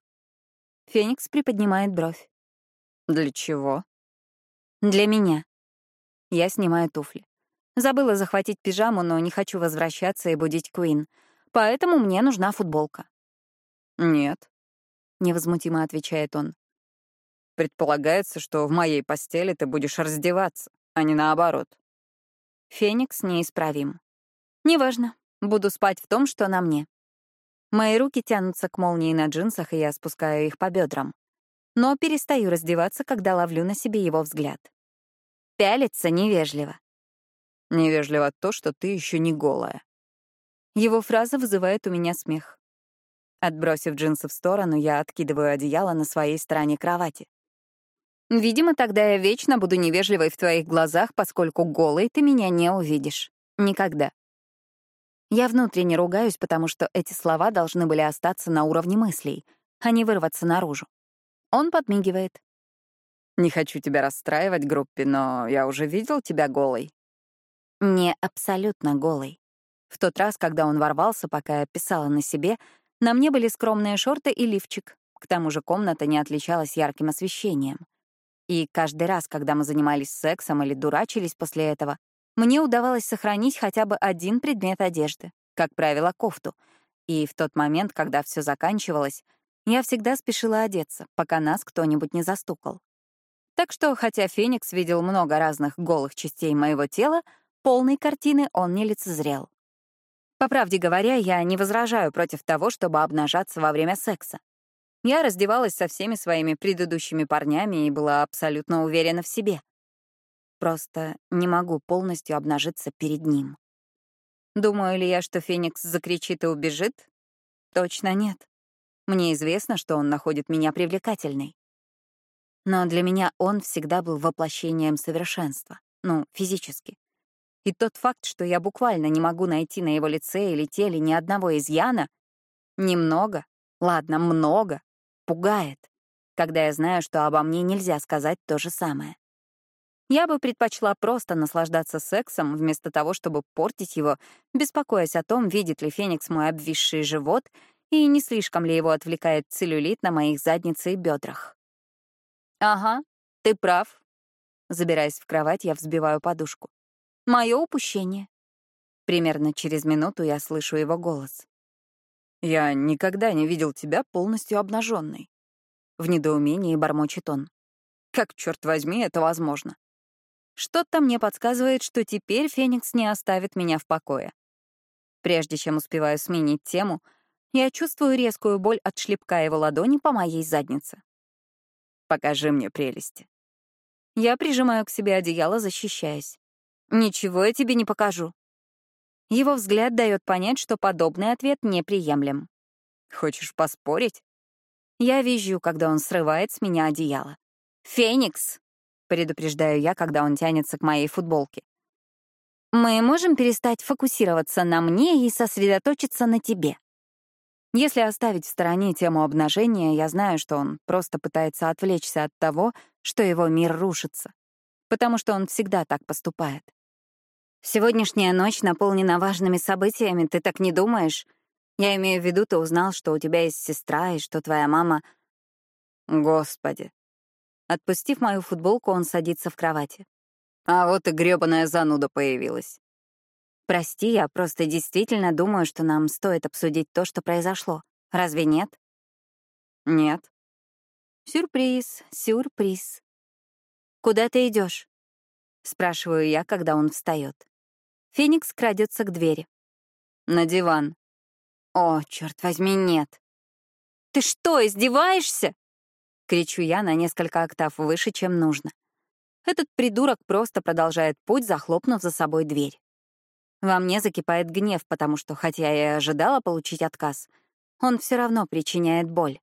Феникс приподнимает бровь. «Для чего?» «Для меня». Я снимаю туфли. Забыла захватить пижаму, но не хочу возвращаться и будить Куин. Поэтому мне нужна футболка. «Нет», — невозмутимо отвечает он. «Предполагается, что в моей постели ты будешь раздеваться, а не наоборот». Феникс неисправим. «Неважно. Буду спать в том, что на мне. Мои руки тянутся к молнии на джинсах, и я спускаю их по бедрам. Но перестаю раздеваться, когда ловлю на себе его взгляд. Пялиться невежливо. Невежливо то, что ты еще не голая. Его фраза вызывает у меня смех. Отбросив джинсы в сторону, я откидываю одеяло на своей стороне кровати. Видимо, тогда я вечно буду невежливой в твоих глазах, поскольку голой ты меня не увидишь. Никогда. Я внутренне ругаюсь, потому что эти слова должны были остаться на уровне мыслей, а не вырваться наружу. Он подмигивает. «Не хочу тебя расстраивать, группе, но я уже видел тебя голой». Не абсолютно голой. В тот раз, когда он ворвался, пока я писала на себе, на мне были скромные шорты и лифчик. К тому же комната не отличалась ярким освещением. И каждый раз, когда мы занимались сексом или дурачились после этого, мне удавалось сохранить хотя бы один предмет одежды, как правило, кофту. И в тот момент, когда все заканчивалось, я всегда спешила одеться, пока нас кто-нибудь не застукал. Так что, хотя Феникс видел много разных голых частей моего тела, полной картины он не лицезрел. По правде говоря, я не возражаю против того, чтобы обнажаться во время секса. Я раздевалась со всеми своими предыдущими парнями и была абсолютно уверена в себе. Просто не могу полностью обнажиться перед ним. Думаю ли я, что Феникс закричит и убежит? Точно нет. Мне известно, что он находит меня привлекательной. Но для меня он всегда был воплощением совершенства, ну, физически. И тот факт, что я буквально не могу найти на его лице или теле ни одного изъяна, немного, ладно, много, пугает, когда я знаю, что обо мне нельзя сказать то же самое. Я бы предпочла просто наслаждаться сексом, вместо того, чтобы портить его, беспокоясь о том, видит ли Феникс мой обвисший живот и не слишком ли его отвлекает целлюлит на моих заднице и бедрах. «Ага, ты прав». Забираясь в кровать, я взбиваю подушку. «Мое упущение». Примерно через минуту я слышу его голос. «Я никогда не видел тебя полностью обнаженной. В недоумении бормочет он. «Как, черт возьми, это возможно?» Что-то мне подсказывает, что теперь Феникс не оставит меня в покое. Прежде чем успеваю сменить тему, я чувствую резкую боль от шлепка его ладони по моей заднице. «Покажи мне прелести». Я прижимаю к себе одеяло, защищаясь. «Ничего я тебе не покажу». Его взгляд дает понять, что подобный ответ неприемлем. «Хочешь поспорить?» Я вижу, когда он срывает с меня одеяло. «Феникс!» предупреждаю я, когда он тянется к моей футболке. Мы можем перестать фокусироваться на мне и сосредоточиться на тебе. Если оставить в стороне тему обнажения, я знаю, что он просто пытается отвлечься от того, что его мир рушится. Потому что он всегда так поступает. Сегодняшняя ночь наполнена важными событиями, ты так не думаешь? Я имею в виду, ты узнал, что у тебя есть сестра и что твоя мама... Господи, Отпустив мою футболку, он садится в кровати. А вот и грёбаная зануда появилась. Прости, я просто действительно думаю, что нам стоит обсудить то, что произошло. Разве нет? Нет. Сюрприз, сюрприз. Куда ты идешь? Спрашиваю я, когда он встает. Феникс крадется к двери. На диван. О, черт возьми, нет. Ты что, издеваешься? Кричу я на несколько октав выше, чем нужно. Этот придурок просто продолжает путь, захлопнув за собой дверь. Во мне закипает гнев, потому что, хотя я и ожидала получить отказ, он все равно причиняет боль.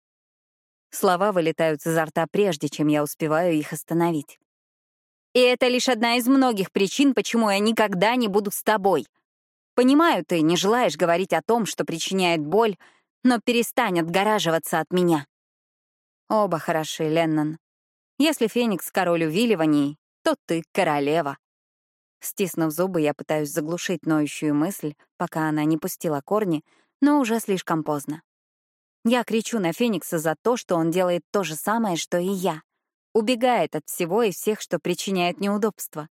Слова вылетают изо рта прежде, чем я успеваю их остановить. И это лишь одна из многих причин, почему я никогда не буду с тобой. Понимаю, ты не желаешь говорить о том, что причиняет боль, но перестань отгораживаться от меня. Оба хороши, Леннон. Если Феникс — король увиливаний, то ты — королева. Стиснув зубы, я пытаюсь заглушить ноющую мысль, пока она не пустила корни, но уже слишком поздно. Я кричу на Феникса за то, что он делает то же самое, что и я. Убегает от всего и всех, что причиняет неудобства.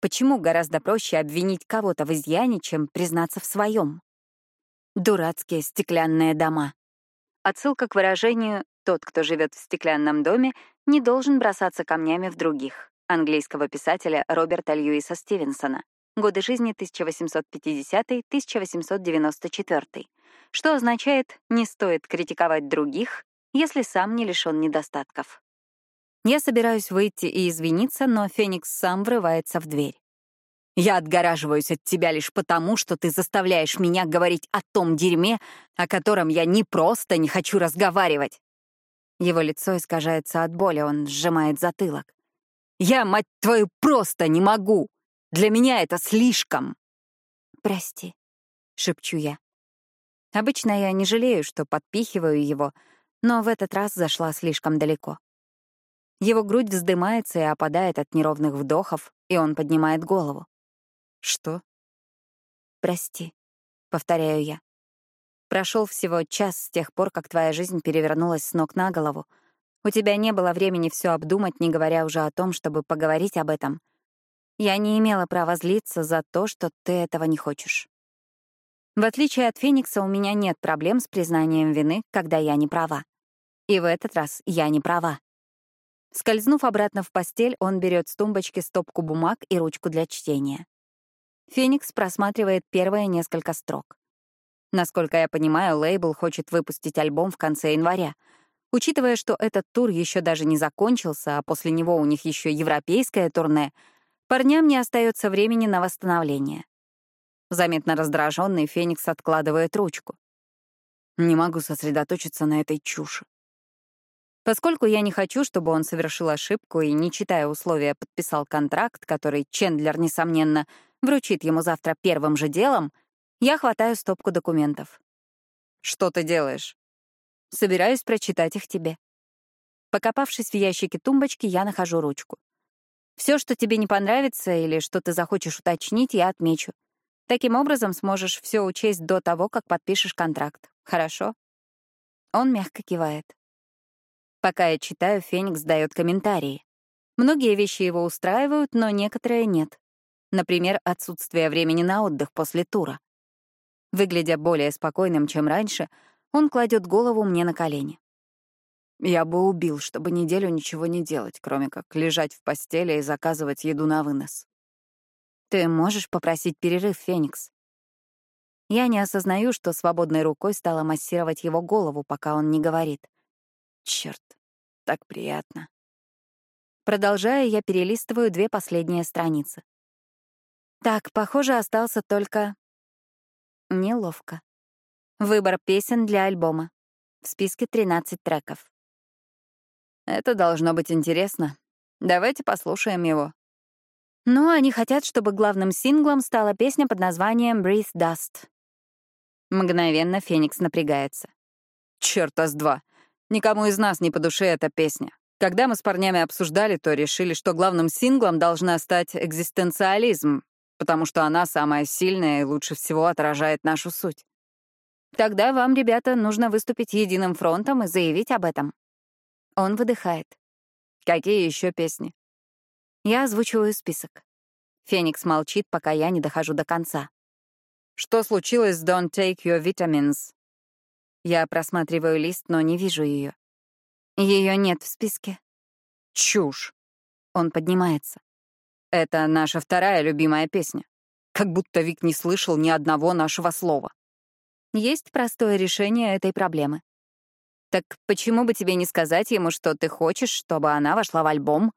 Почему гораздо проще обвинить кого-то в изъяне, чем признаться в своем? Дурацкие стеклянные дома. Отсылка к выражению тот, кто живет в стеклянном доме, не должен бросаться камнями в других. Английского писателя Роберта Льюиса Стивенсона. Годы жизни 1850-1894. Что означает «не стоит критиковать других, если сам не лишён недостатков». Я собираюсь выйти и извиниться, но Феникс сам врывается в дверь. «Я отгораживаюсь от тебя лишь потому, что ты заставляешь меня говорить о том дерьме, о котором я не просто не хочу разговаривать. Его лицо искажается от боли, он сжимает затылок. «Я, мать твою, просто не могу! Для меня это слишком!» «Прости», — шепчу я. Обычно я не жалею, что подпихиваю его, но в этот раз зашла слишком далеко. Его грудь вздымается и опадает от неровных вдохов, и он поднимает голову. «Что?» «Прости», — повторяю я. Прошел всего час с тех пор, как твоя жизнь перевернулась с ног на голову. У тебя не было времени все обдумать, не говоря уже о том, чтобы поговорить об этом. Я не имела права злиться за то, что ты этого не хочешь. В отличие от Феникса, у меня нет проблем с признанием вины, когда я не права. И в этот раз я не права. Скользнув обратно в постель, он берет с тумбочки стопку бумаг и ручку для чтения. Феникс просматривает первые несколько строк. Насколько я понимаю, лейбл хочет выпустить альбом в конце января. Учитывая, что этот тур еще даже не закончился, а после него у них еще европейское турне, парням не остается времени на восстановление. Заметно раздраженный Феникс откладывает ручку. Не могу сосредоточиться на этой чуши. Поскольку я не хочу, чтобы он совершил ошибку и, не читая условия, подписал контракт, который Чендлер, несомненно, вручит ему завтра первым же делом — я хватаю стопку документов. «Что ты делаешь?» «Собираюсь прочитать их тебе». Покопавшись в ящике тумбочки, я нахожу ручку. Все, что тебе не понравится или что ты захочешь уточнить, я отмечу. Таким образом сможешь все учесть до того, как подпишешь контракт. Хорошо? Он мягко кивает. Пока я читаю, Феникс дает комментарии. Многие вещи его устраивают, но некоторые нет. Например, отсутствие времени на отдых после тура. Выглядя более спокойным, чем раньше, он кладет голову мне на колени. Я бы убил, чтобы неделю ничего не делать, кроме как лежать в постели и заказывать еду на вынос. Ты можешь попросить перерыв, Феникс? Я не осознаю, что свободной рукой стала массировать его голову, пока он не говорит. Черт, так приятно. Продолжая, я перелистываю две последние страницы. Так, похоже, остался только... Неловко. Выбор песен для альбома. В списке 13 треков. Это должно быть интересно. Давайте послушаем его. Ну, они хотят, чтобы главным синглом стала песня под названием «Breathe Dust». Мгновенно Феникс напрягается. Черт, ас-два. Никому из нас не по душе эта песня. Когда мы с парнями обсуждали, то решили, что главным синглом должна стать экзистенциализм, потому что она самая сильная и лучше всего отражает нашу суть. Тогда вам, ребята, нужно выступить единым фронтом и заявить об этом. Он выдыхает. Какие еще песни? Я озвучиваю список. Феникс молчит, пока я не дохожу до конца. Что случилось с Don't Take Your Vitamins? Я просматриваю лист, но не вижу ее. Ее нет в списке. Чушь. Он поднимается. Это наша вторая любимая песня. Как будто Вик не слышал ни одного нашего слова. Есть простое решение этой проблемы. Так почему бы тебе не сказать ему, что ты хочешь, чтобы она вошла в альбом?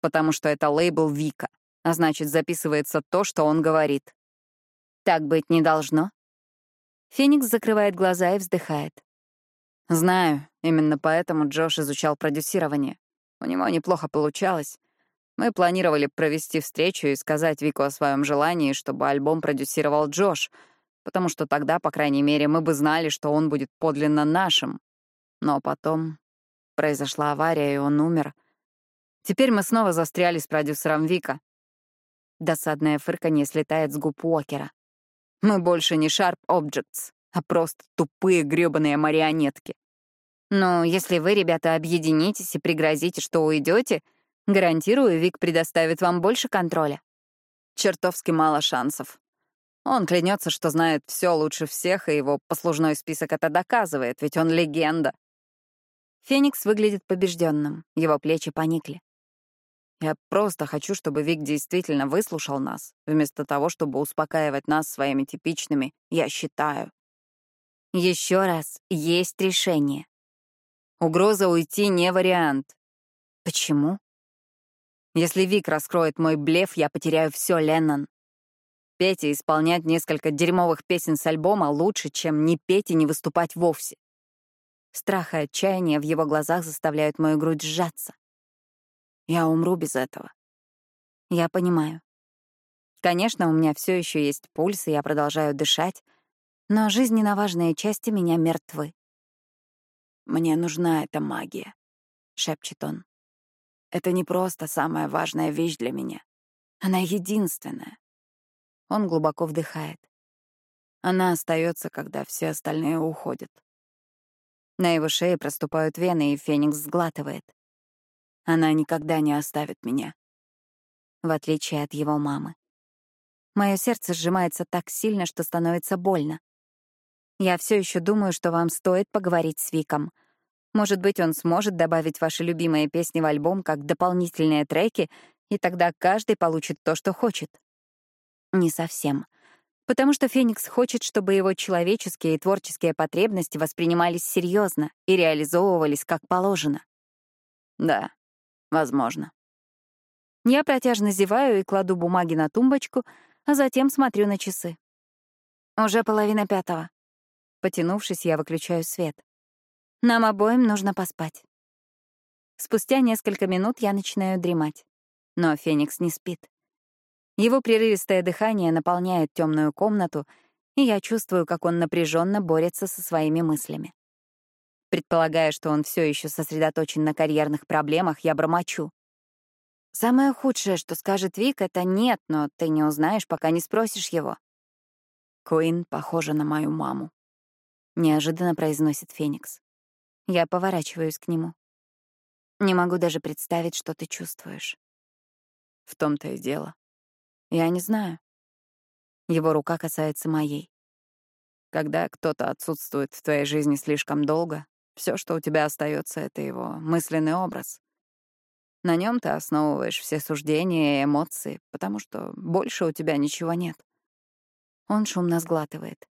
Потому что это лейбл Вика, а значит, записывается то, что он говорит. Так быть не должно. Феникс закрывает глаза и вздыхает. Знаю, именно поэтому Джош изучал продюсирование. У него неплохо получалось. Мы планировали провести встречу и сказать Вику о своем желании, чтобы альбом продюсировал Джош, потому что тогда, по крайней мере, мы бы знали, что он будет подлинно нашим. Но потом произошла авария, и он умер. Теперь мы снова застряли с продюсером Вика. Досадное фырканье слетает с губ Уокера. Мы больше не Sharp Objects, а просто тупые грёбаные марионетки. Но если вы, ребята, объединитесь и пригрозите, что уйдете, гарантирую, Вик предоставит вам больше контроля. Чертовски мало шансов. Он клянется, что знает все лучше всех, и его послужной список это доказывает, ведь он легенда. Феникс выглядит побежденным, его плечи поникли. Я просто хочу, чтобы Вик действительно выслушал нас, вместо того, чтобы успокаивать нас своими типичными «я считаю». Еще раз, есть решение. Угроза уйти не вариант. Почему? Если Вик раскроет мой блеф, я потеряю все, Леннон. Петь и исполнять несколько дерьмовых песен с альбома лучше, чем не петь и не выступать вовсе. Страх и отчаяние в его глазах заставляют мою грудь сжаться. Я умру без этого. Я понимаю. Конечно, у меня все еще есть пульс, и я продолжаю дышать, но жизненно важные части меня мертвы. «Мне нужна эта магия», — шепчет он. «Это не просто самая важная вещь для меня. Она единственная». Он глубоко вдыхает. Она остается, когда все остальные уходят. На его шее проступают вены, и Феникс сглатывает. Она никогда не оставит меня. В отличие от его мамы. Мое сердце сжимается так сильно, что становится больно. Я все еще думаю, что вам стоит поговорить с Виком. Может быть, он сможет добавить ваши любимые песни в альбом как дополнительные треки, и тогда каждый получит то, что хочет. Не совсем. Потому что Феникс хочет, чтобы его человеческие и творческие потребности воспринимались серьезно и реализовывались как положено. Да, Возможно. Я протяжно зеваю и кладу бумаги на тумбочку, а затем смотрю на часы. Уже половина пятого. Потянувшись, я выключаю свет. Нам обоим нужно поспать. Спустя несколько минут я начинаю дремать. Но Феникс не спит. Его прерывистое дыхание наполняет темную комнату, и я чувствую, как он напряженно борется со своими мыслями. Предполагая, что он все еще сосредоточен на карьерных проблемах, я бормочу. Самое худшее, что скажет Вик, это «нет», но ты не узнаешь, пока не спросишь его. Куин похожа на мою маму. Неожиданно произносит Феникс. Я поворачиваюсь к нему. Не могу даже представить, что ты чувствуешь. В том-то и дело. Я не знаю. Его рука касается моей. Когда кто-то отсутствует в твоей жизни слишком долго, все, что у тебя остается, это его мысленный образ. На нем ты основываешь все суждения и эмоции, потому что больше у тебя ничего нет. Он шумно сглатывает.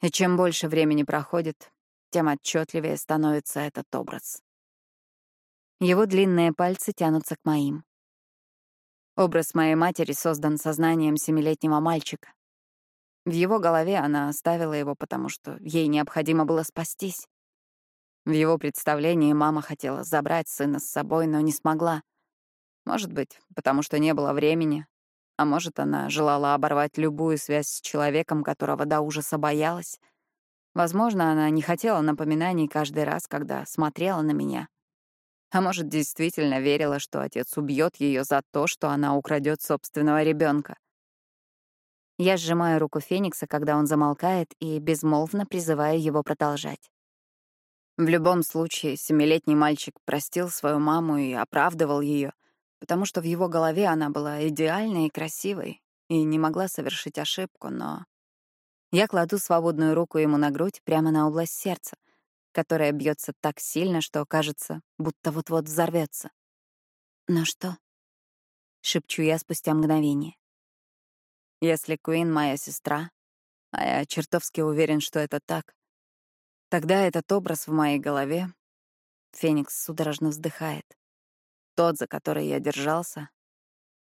И чем больше времени проходит, тем отчетливее становится этот образ. Его длинные пальцы тянутся к моим. Образ моей матери создан сознанием семилетнего мальчика. В его голове она оставила его, потому что ей необходимо было спастись. В его представлении мама хотела забрать сына с собой, но не смогла. Может быть, потому что не было времени, а может, она желала оборвать любую связь с человеком, которого до ужаса боялась. Возможно, она не хотела напоминаний каждый раз, когда смотрела на меня — а может, действительно верила, что отец убьет ее за то, что она украдет собственного ребенка. Я сжимаю руку Феникса, когда он замолкает, и безмолвно призываю его продолжать. В любом случае, семилетний мальчик простил свою маму и оправдывал ее, потому что в его голове она была идеальной и красивой и не могла совершить ошибку, но... Я кладу свободную руку ему на грудь прямо на область сердца — которая бьется так сильно, что кажется, будто вот-вот взорвется. «Но что?» — шепчу я спустя мгновение. «Если Куин моя сестра, а я чертовски уверен, что это так, тогда этот образ в моей голове...» Феникс судорожно вздыхает. Тот, за который я держался,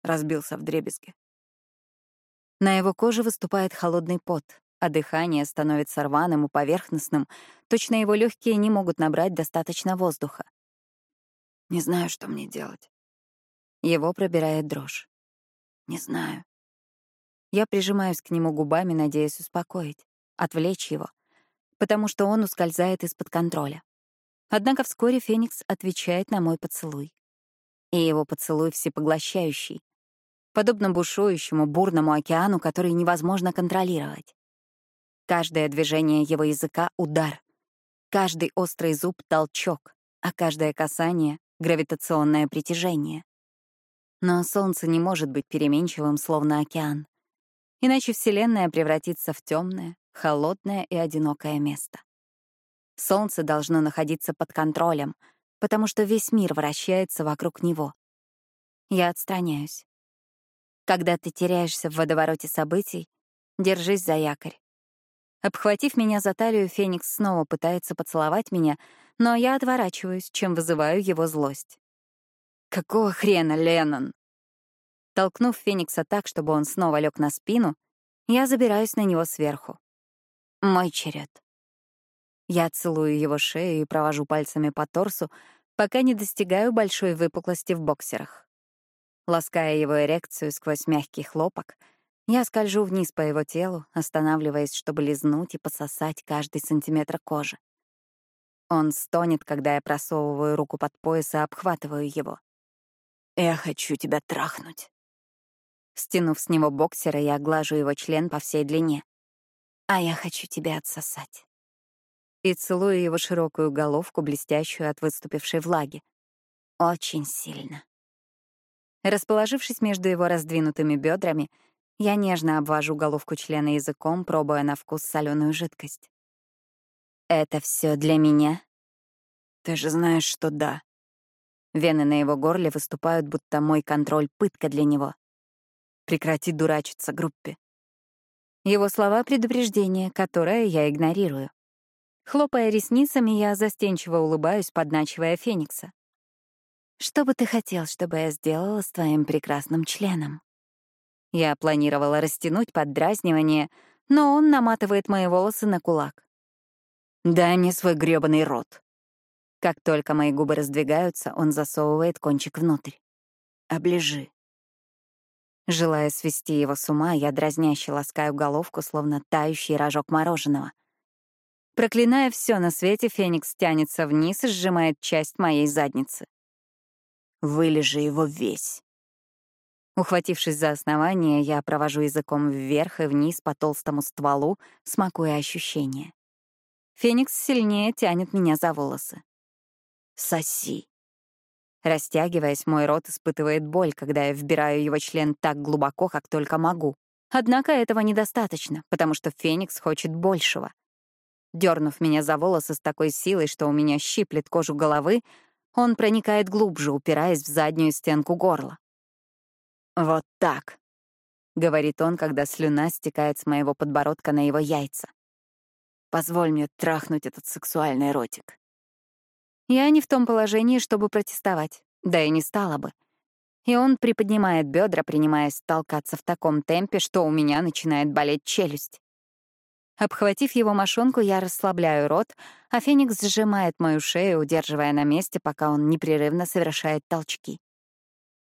разбился в дребезги. На его коже выступает холодный пот, а дыхание становится рваным и поверхностным, точно его легкие не могут набрать достаточно воздуха. Не знаю, что мне делать. Его пробирает дрожь. Не знаю. Я прижимаюсь к нему губами, надеясь успокоить, отвлечь его, потому что он ускользает из-под контроля. Однако вскоре Феникс отвечает на мой поцелуй. И его поцелуй всепоглощающий, подобно бушующему бурному океану, который невозможно контролировать. Каждое движение его языка — удар. Каждый острый зуб — толчок, а каждое касание — гравитационное притяжение. Но Солнце не может быть переменчивым, словно океан. Иначе Вселенная превратится в темное, холодное и одинокое место. Солнце должно находиться под контролем, потому что весь мир вращается вокруг него. Я отстраняюсь. Когда ты теряешься в водовороте событий, держись за якорь. Обхватив меня за талию, Феникс снова пытается поцеловать меня, но я отворачиваюсь, чем вызываю его злость. «Какого хрена, Леннон?» Толкнув Феникса так, чтобы он снова лег на спину, я забираюсь на него сверху. Мой черед. Я целую его шею и провожу пальцами по торсу, пока не достигаю большой выпуклости в боксерах. Лаская его эрекцию сквозь мягкий хлопок — я скольжу вниз по его телу, останавливаясь, чтобы лизнуть и пососать каждый сантиметр кожи. Он стонет, когда я просовываю руку под пояс и обхватываю его. «Я хочу тебя трахнуть». Стянув с него боксера, я глажу его член по всей длине. «А я хочу тебя отсосать». И целую его широкую головку, блестящую от выступившей влаги. Очень сильно. Расположившись между его раздвинутыми бедрами, я нежно обвожу головку члена языком, пробуя на вкус соленую жидкость. «Это все для меня?» «Ты же знаешь, что да». Вены на его горле выступают, будто мой контроль — пытка для него. Прекрати дурачиться группе. Его слова — предупреждение, которое я игнорирую. Хлопая ресницами, я застенчиво улыбаюсь, подначивая Феникса. «Что бы ты хотел, чтобы я сделала с твоим прекрасным членом?» Я планировала растянуть поддразнивание, но он наматывает мои волосы на кулак. «Дай мне свой грёбаный рот». Как только мои губы раздвигаются, он засовывает кончик внутрь. «Оближи». Желая свести его с ума, я дразняще ласкаю головку, словно тающий рожок мороженого. Проклиная все на свете, Феникс тянется вниз и сжимает часть моей задницы. Вылежи его весь. Ухватившись за основание, я провожу языком вверх и вниз по толстому стволу, смакуя ощущения. Феникс сильнее тянет меня за волосы. «Соси!» Растягиваясь, мой рот испытывает боль, когда я вбираю его член так глубоко, как только могу. Однако этого недостаточно, потому что Феникс хочет большего. Дернув меня за волосы с такой силой, что у меня щиплет кожу головы, он проникает глубже, упираясь в заднюю стенку горла. «Вот так», — говорит он, когда слюна стекает с моего подбородка на его яйца. «Позволь мне трахнуть этот сексуальный ротик». Я не в том положении, чтобы протестовать, да и не стала бы. И он приподнимает бедра, принимаясь толкаться в таком темпе, что у меня начинает болеть челюсть. Обхватив его мошонку, я расслабляю рот, а Феникс сжимает мою шею, удерживая на месте, пока он непрерывно совершает толчки.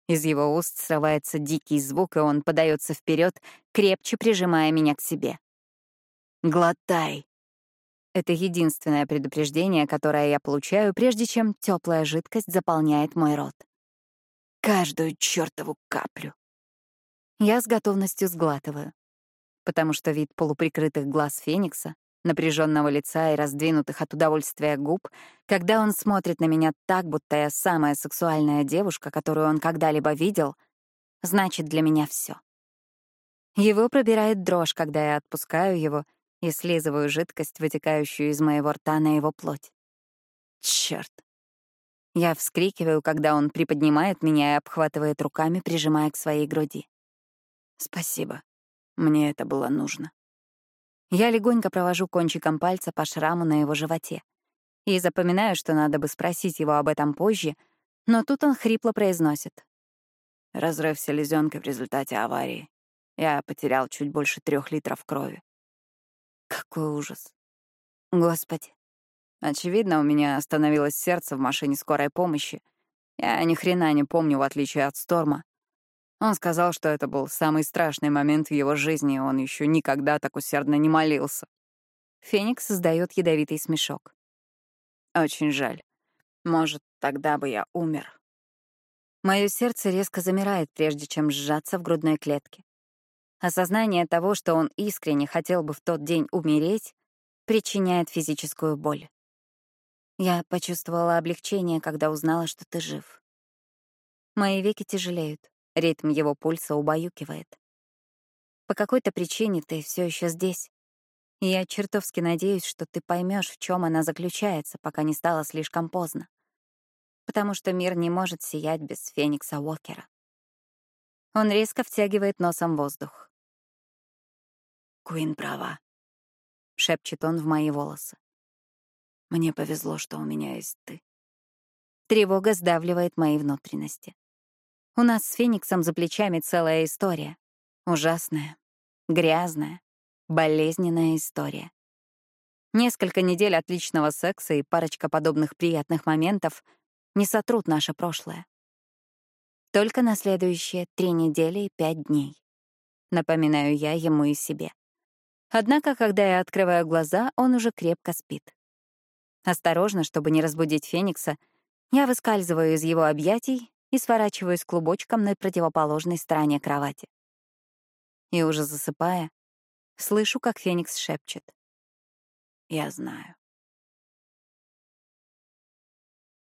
Из его уст срывается дикий звук, и он подается вперед, крепче прижимая меня к себе. «Глотай!» Это единственное предупреждение, которое я получаю, прежде чем теплая жидкость заполняет мой рот. Каждую чертову каплю. Я с готовностью сглатываю, потому что вид полуприкрытых глаз Феникса, напряженного лица и раздвинутых от удовольствия губ, когда он смотрит на меня так, будто я самая сексуальная девушка, которую он когда-либо видел, значит для меня все. Его пробирает дрожь, когда я отпускаю его — и слизываю жидкость, вытекающую из моего рта на его плоть. Черт! Я вскрикиваю, когда он приподнимает меня и обхватывает руками, прижимая к своей груди. Спасибо. Мне это было нужно. Я легонько провожу кончиком пальца по шраму на его животе и запоминаю, что надо бы спросить его об этом позже, но тут он хрипло произносит. Разрыв селезенкой в результате аварии. Я потерял чуть больше трех литров крови. Какой ужас. Господи. Очевидно, у меня остановилось сердце в машине скорой помощи. Я ни хрена не помню, в отличие от Сторма. Он сказал, что это был самый страшный момент в его жизни, и он еще никогда так усердно не молился. Феникс создает ядовитый смешок. Очень жаль. Может, тогда бы я умер. Мое сердце резко замирает, прежде чем сжаться в грудной клетке. Осознание того, что он искренне хотел бы в тот день умереть, причиняет физическую боль. Я почувствовала облегчение, когда узнала, что ты жив. Мои веки тяжелеют, ритм его пульса убаюкивает. По какой-то причине ты все еще здесь. И я чертовски надеюсь, что ты поймешь, в чем она заключается, пока не стало слишком поздно. Потому что мир не может сиять без Феникса Уокера. Он резко втягивает носом воздух. Куин права. Шепчет он в мои волосы. Мне повезло, что у меня есть ты. Тревога сдавливает мои внутренности. У нас с Фениксом за плечами целая история. Ужасная, грязная, болезненная история. Несколько недель отличного секса и парочка подобных приятных моментов не сотрут наше прошлое. Только на следующие три недели и пять дней. Напоминаю я ему и себе. Однако, когда я открываю глаза, он уже крепко спит. Осторожно, чтобы не разбудить Феникса, я выскальзываю из его объятий и сворачиваюсь клубочком на противоположной стороне кровати. И уже засыпая, слышу, как Феникс шепчет. «Я знаю».